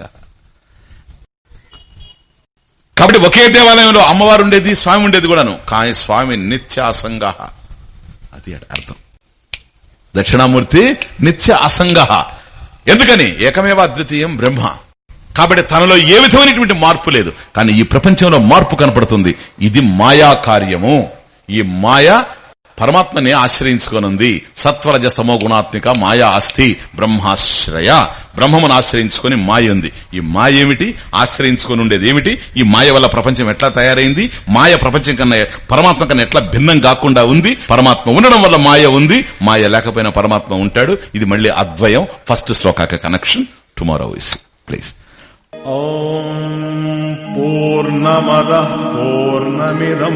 కాబట్టి ఒకే దేవాలయంలో అమ్మవారు ఉండేది స్వామి ఉండేది కూడాను. కానీ స్వామి నిత్య అసంగ అది అర్థం. దక్షిణామూర్తి నిత్య అసంగ ఎందుకని? ఏకమేవ అద్వితీయం బ్రహ్మ. కాబట్టి తనలో ఏ విధమైనటువంటి మార్పు లేదు. కానీ ఈ ప్రపంచంలో మార్పు కనపడుతుంది. ఇది మాయా కార్యము. ఈ మాయ పరమాత్మని ఆశ్రయించుకొనుంది. సత్వరజస్తమో గుణాత్మిక మాయా అస్థి బ్రహ్మాశ్రయ. బ్రహ్మమును ఆశ్రయించుకుని మాయ ఉంది. ఈ మాయ ఏమిటి? ఆశ్రయించుకుని ఉండేది ఏమిటి? ఈ మాయ వల్ల ప్రపంచం ఎట్లా తయారైంది? మాయ ప్రపంచం కన్నా పరమాత్మ కన్నా ఎట్లా భిన్నం కాకుండా ఉంది? పరమాత్మ ఉండడం వల్ల మాయ ఉంది. మాయ లేకపోయినా పరమాత్మ ఉంటాడు. ఇది మళ్ళీ అద్వయం. ఫస్ట్ శ్లోకాక కనెక్షన్. టుమారో ఇస్ ప్లీజ్ ఓం పూర్ణమద పూర్ణమిదం.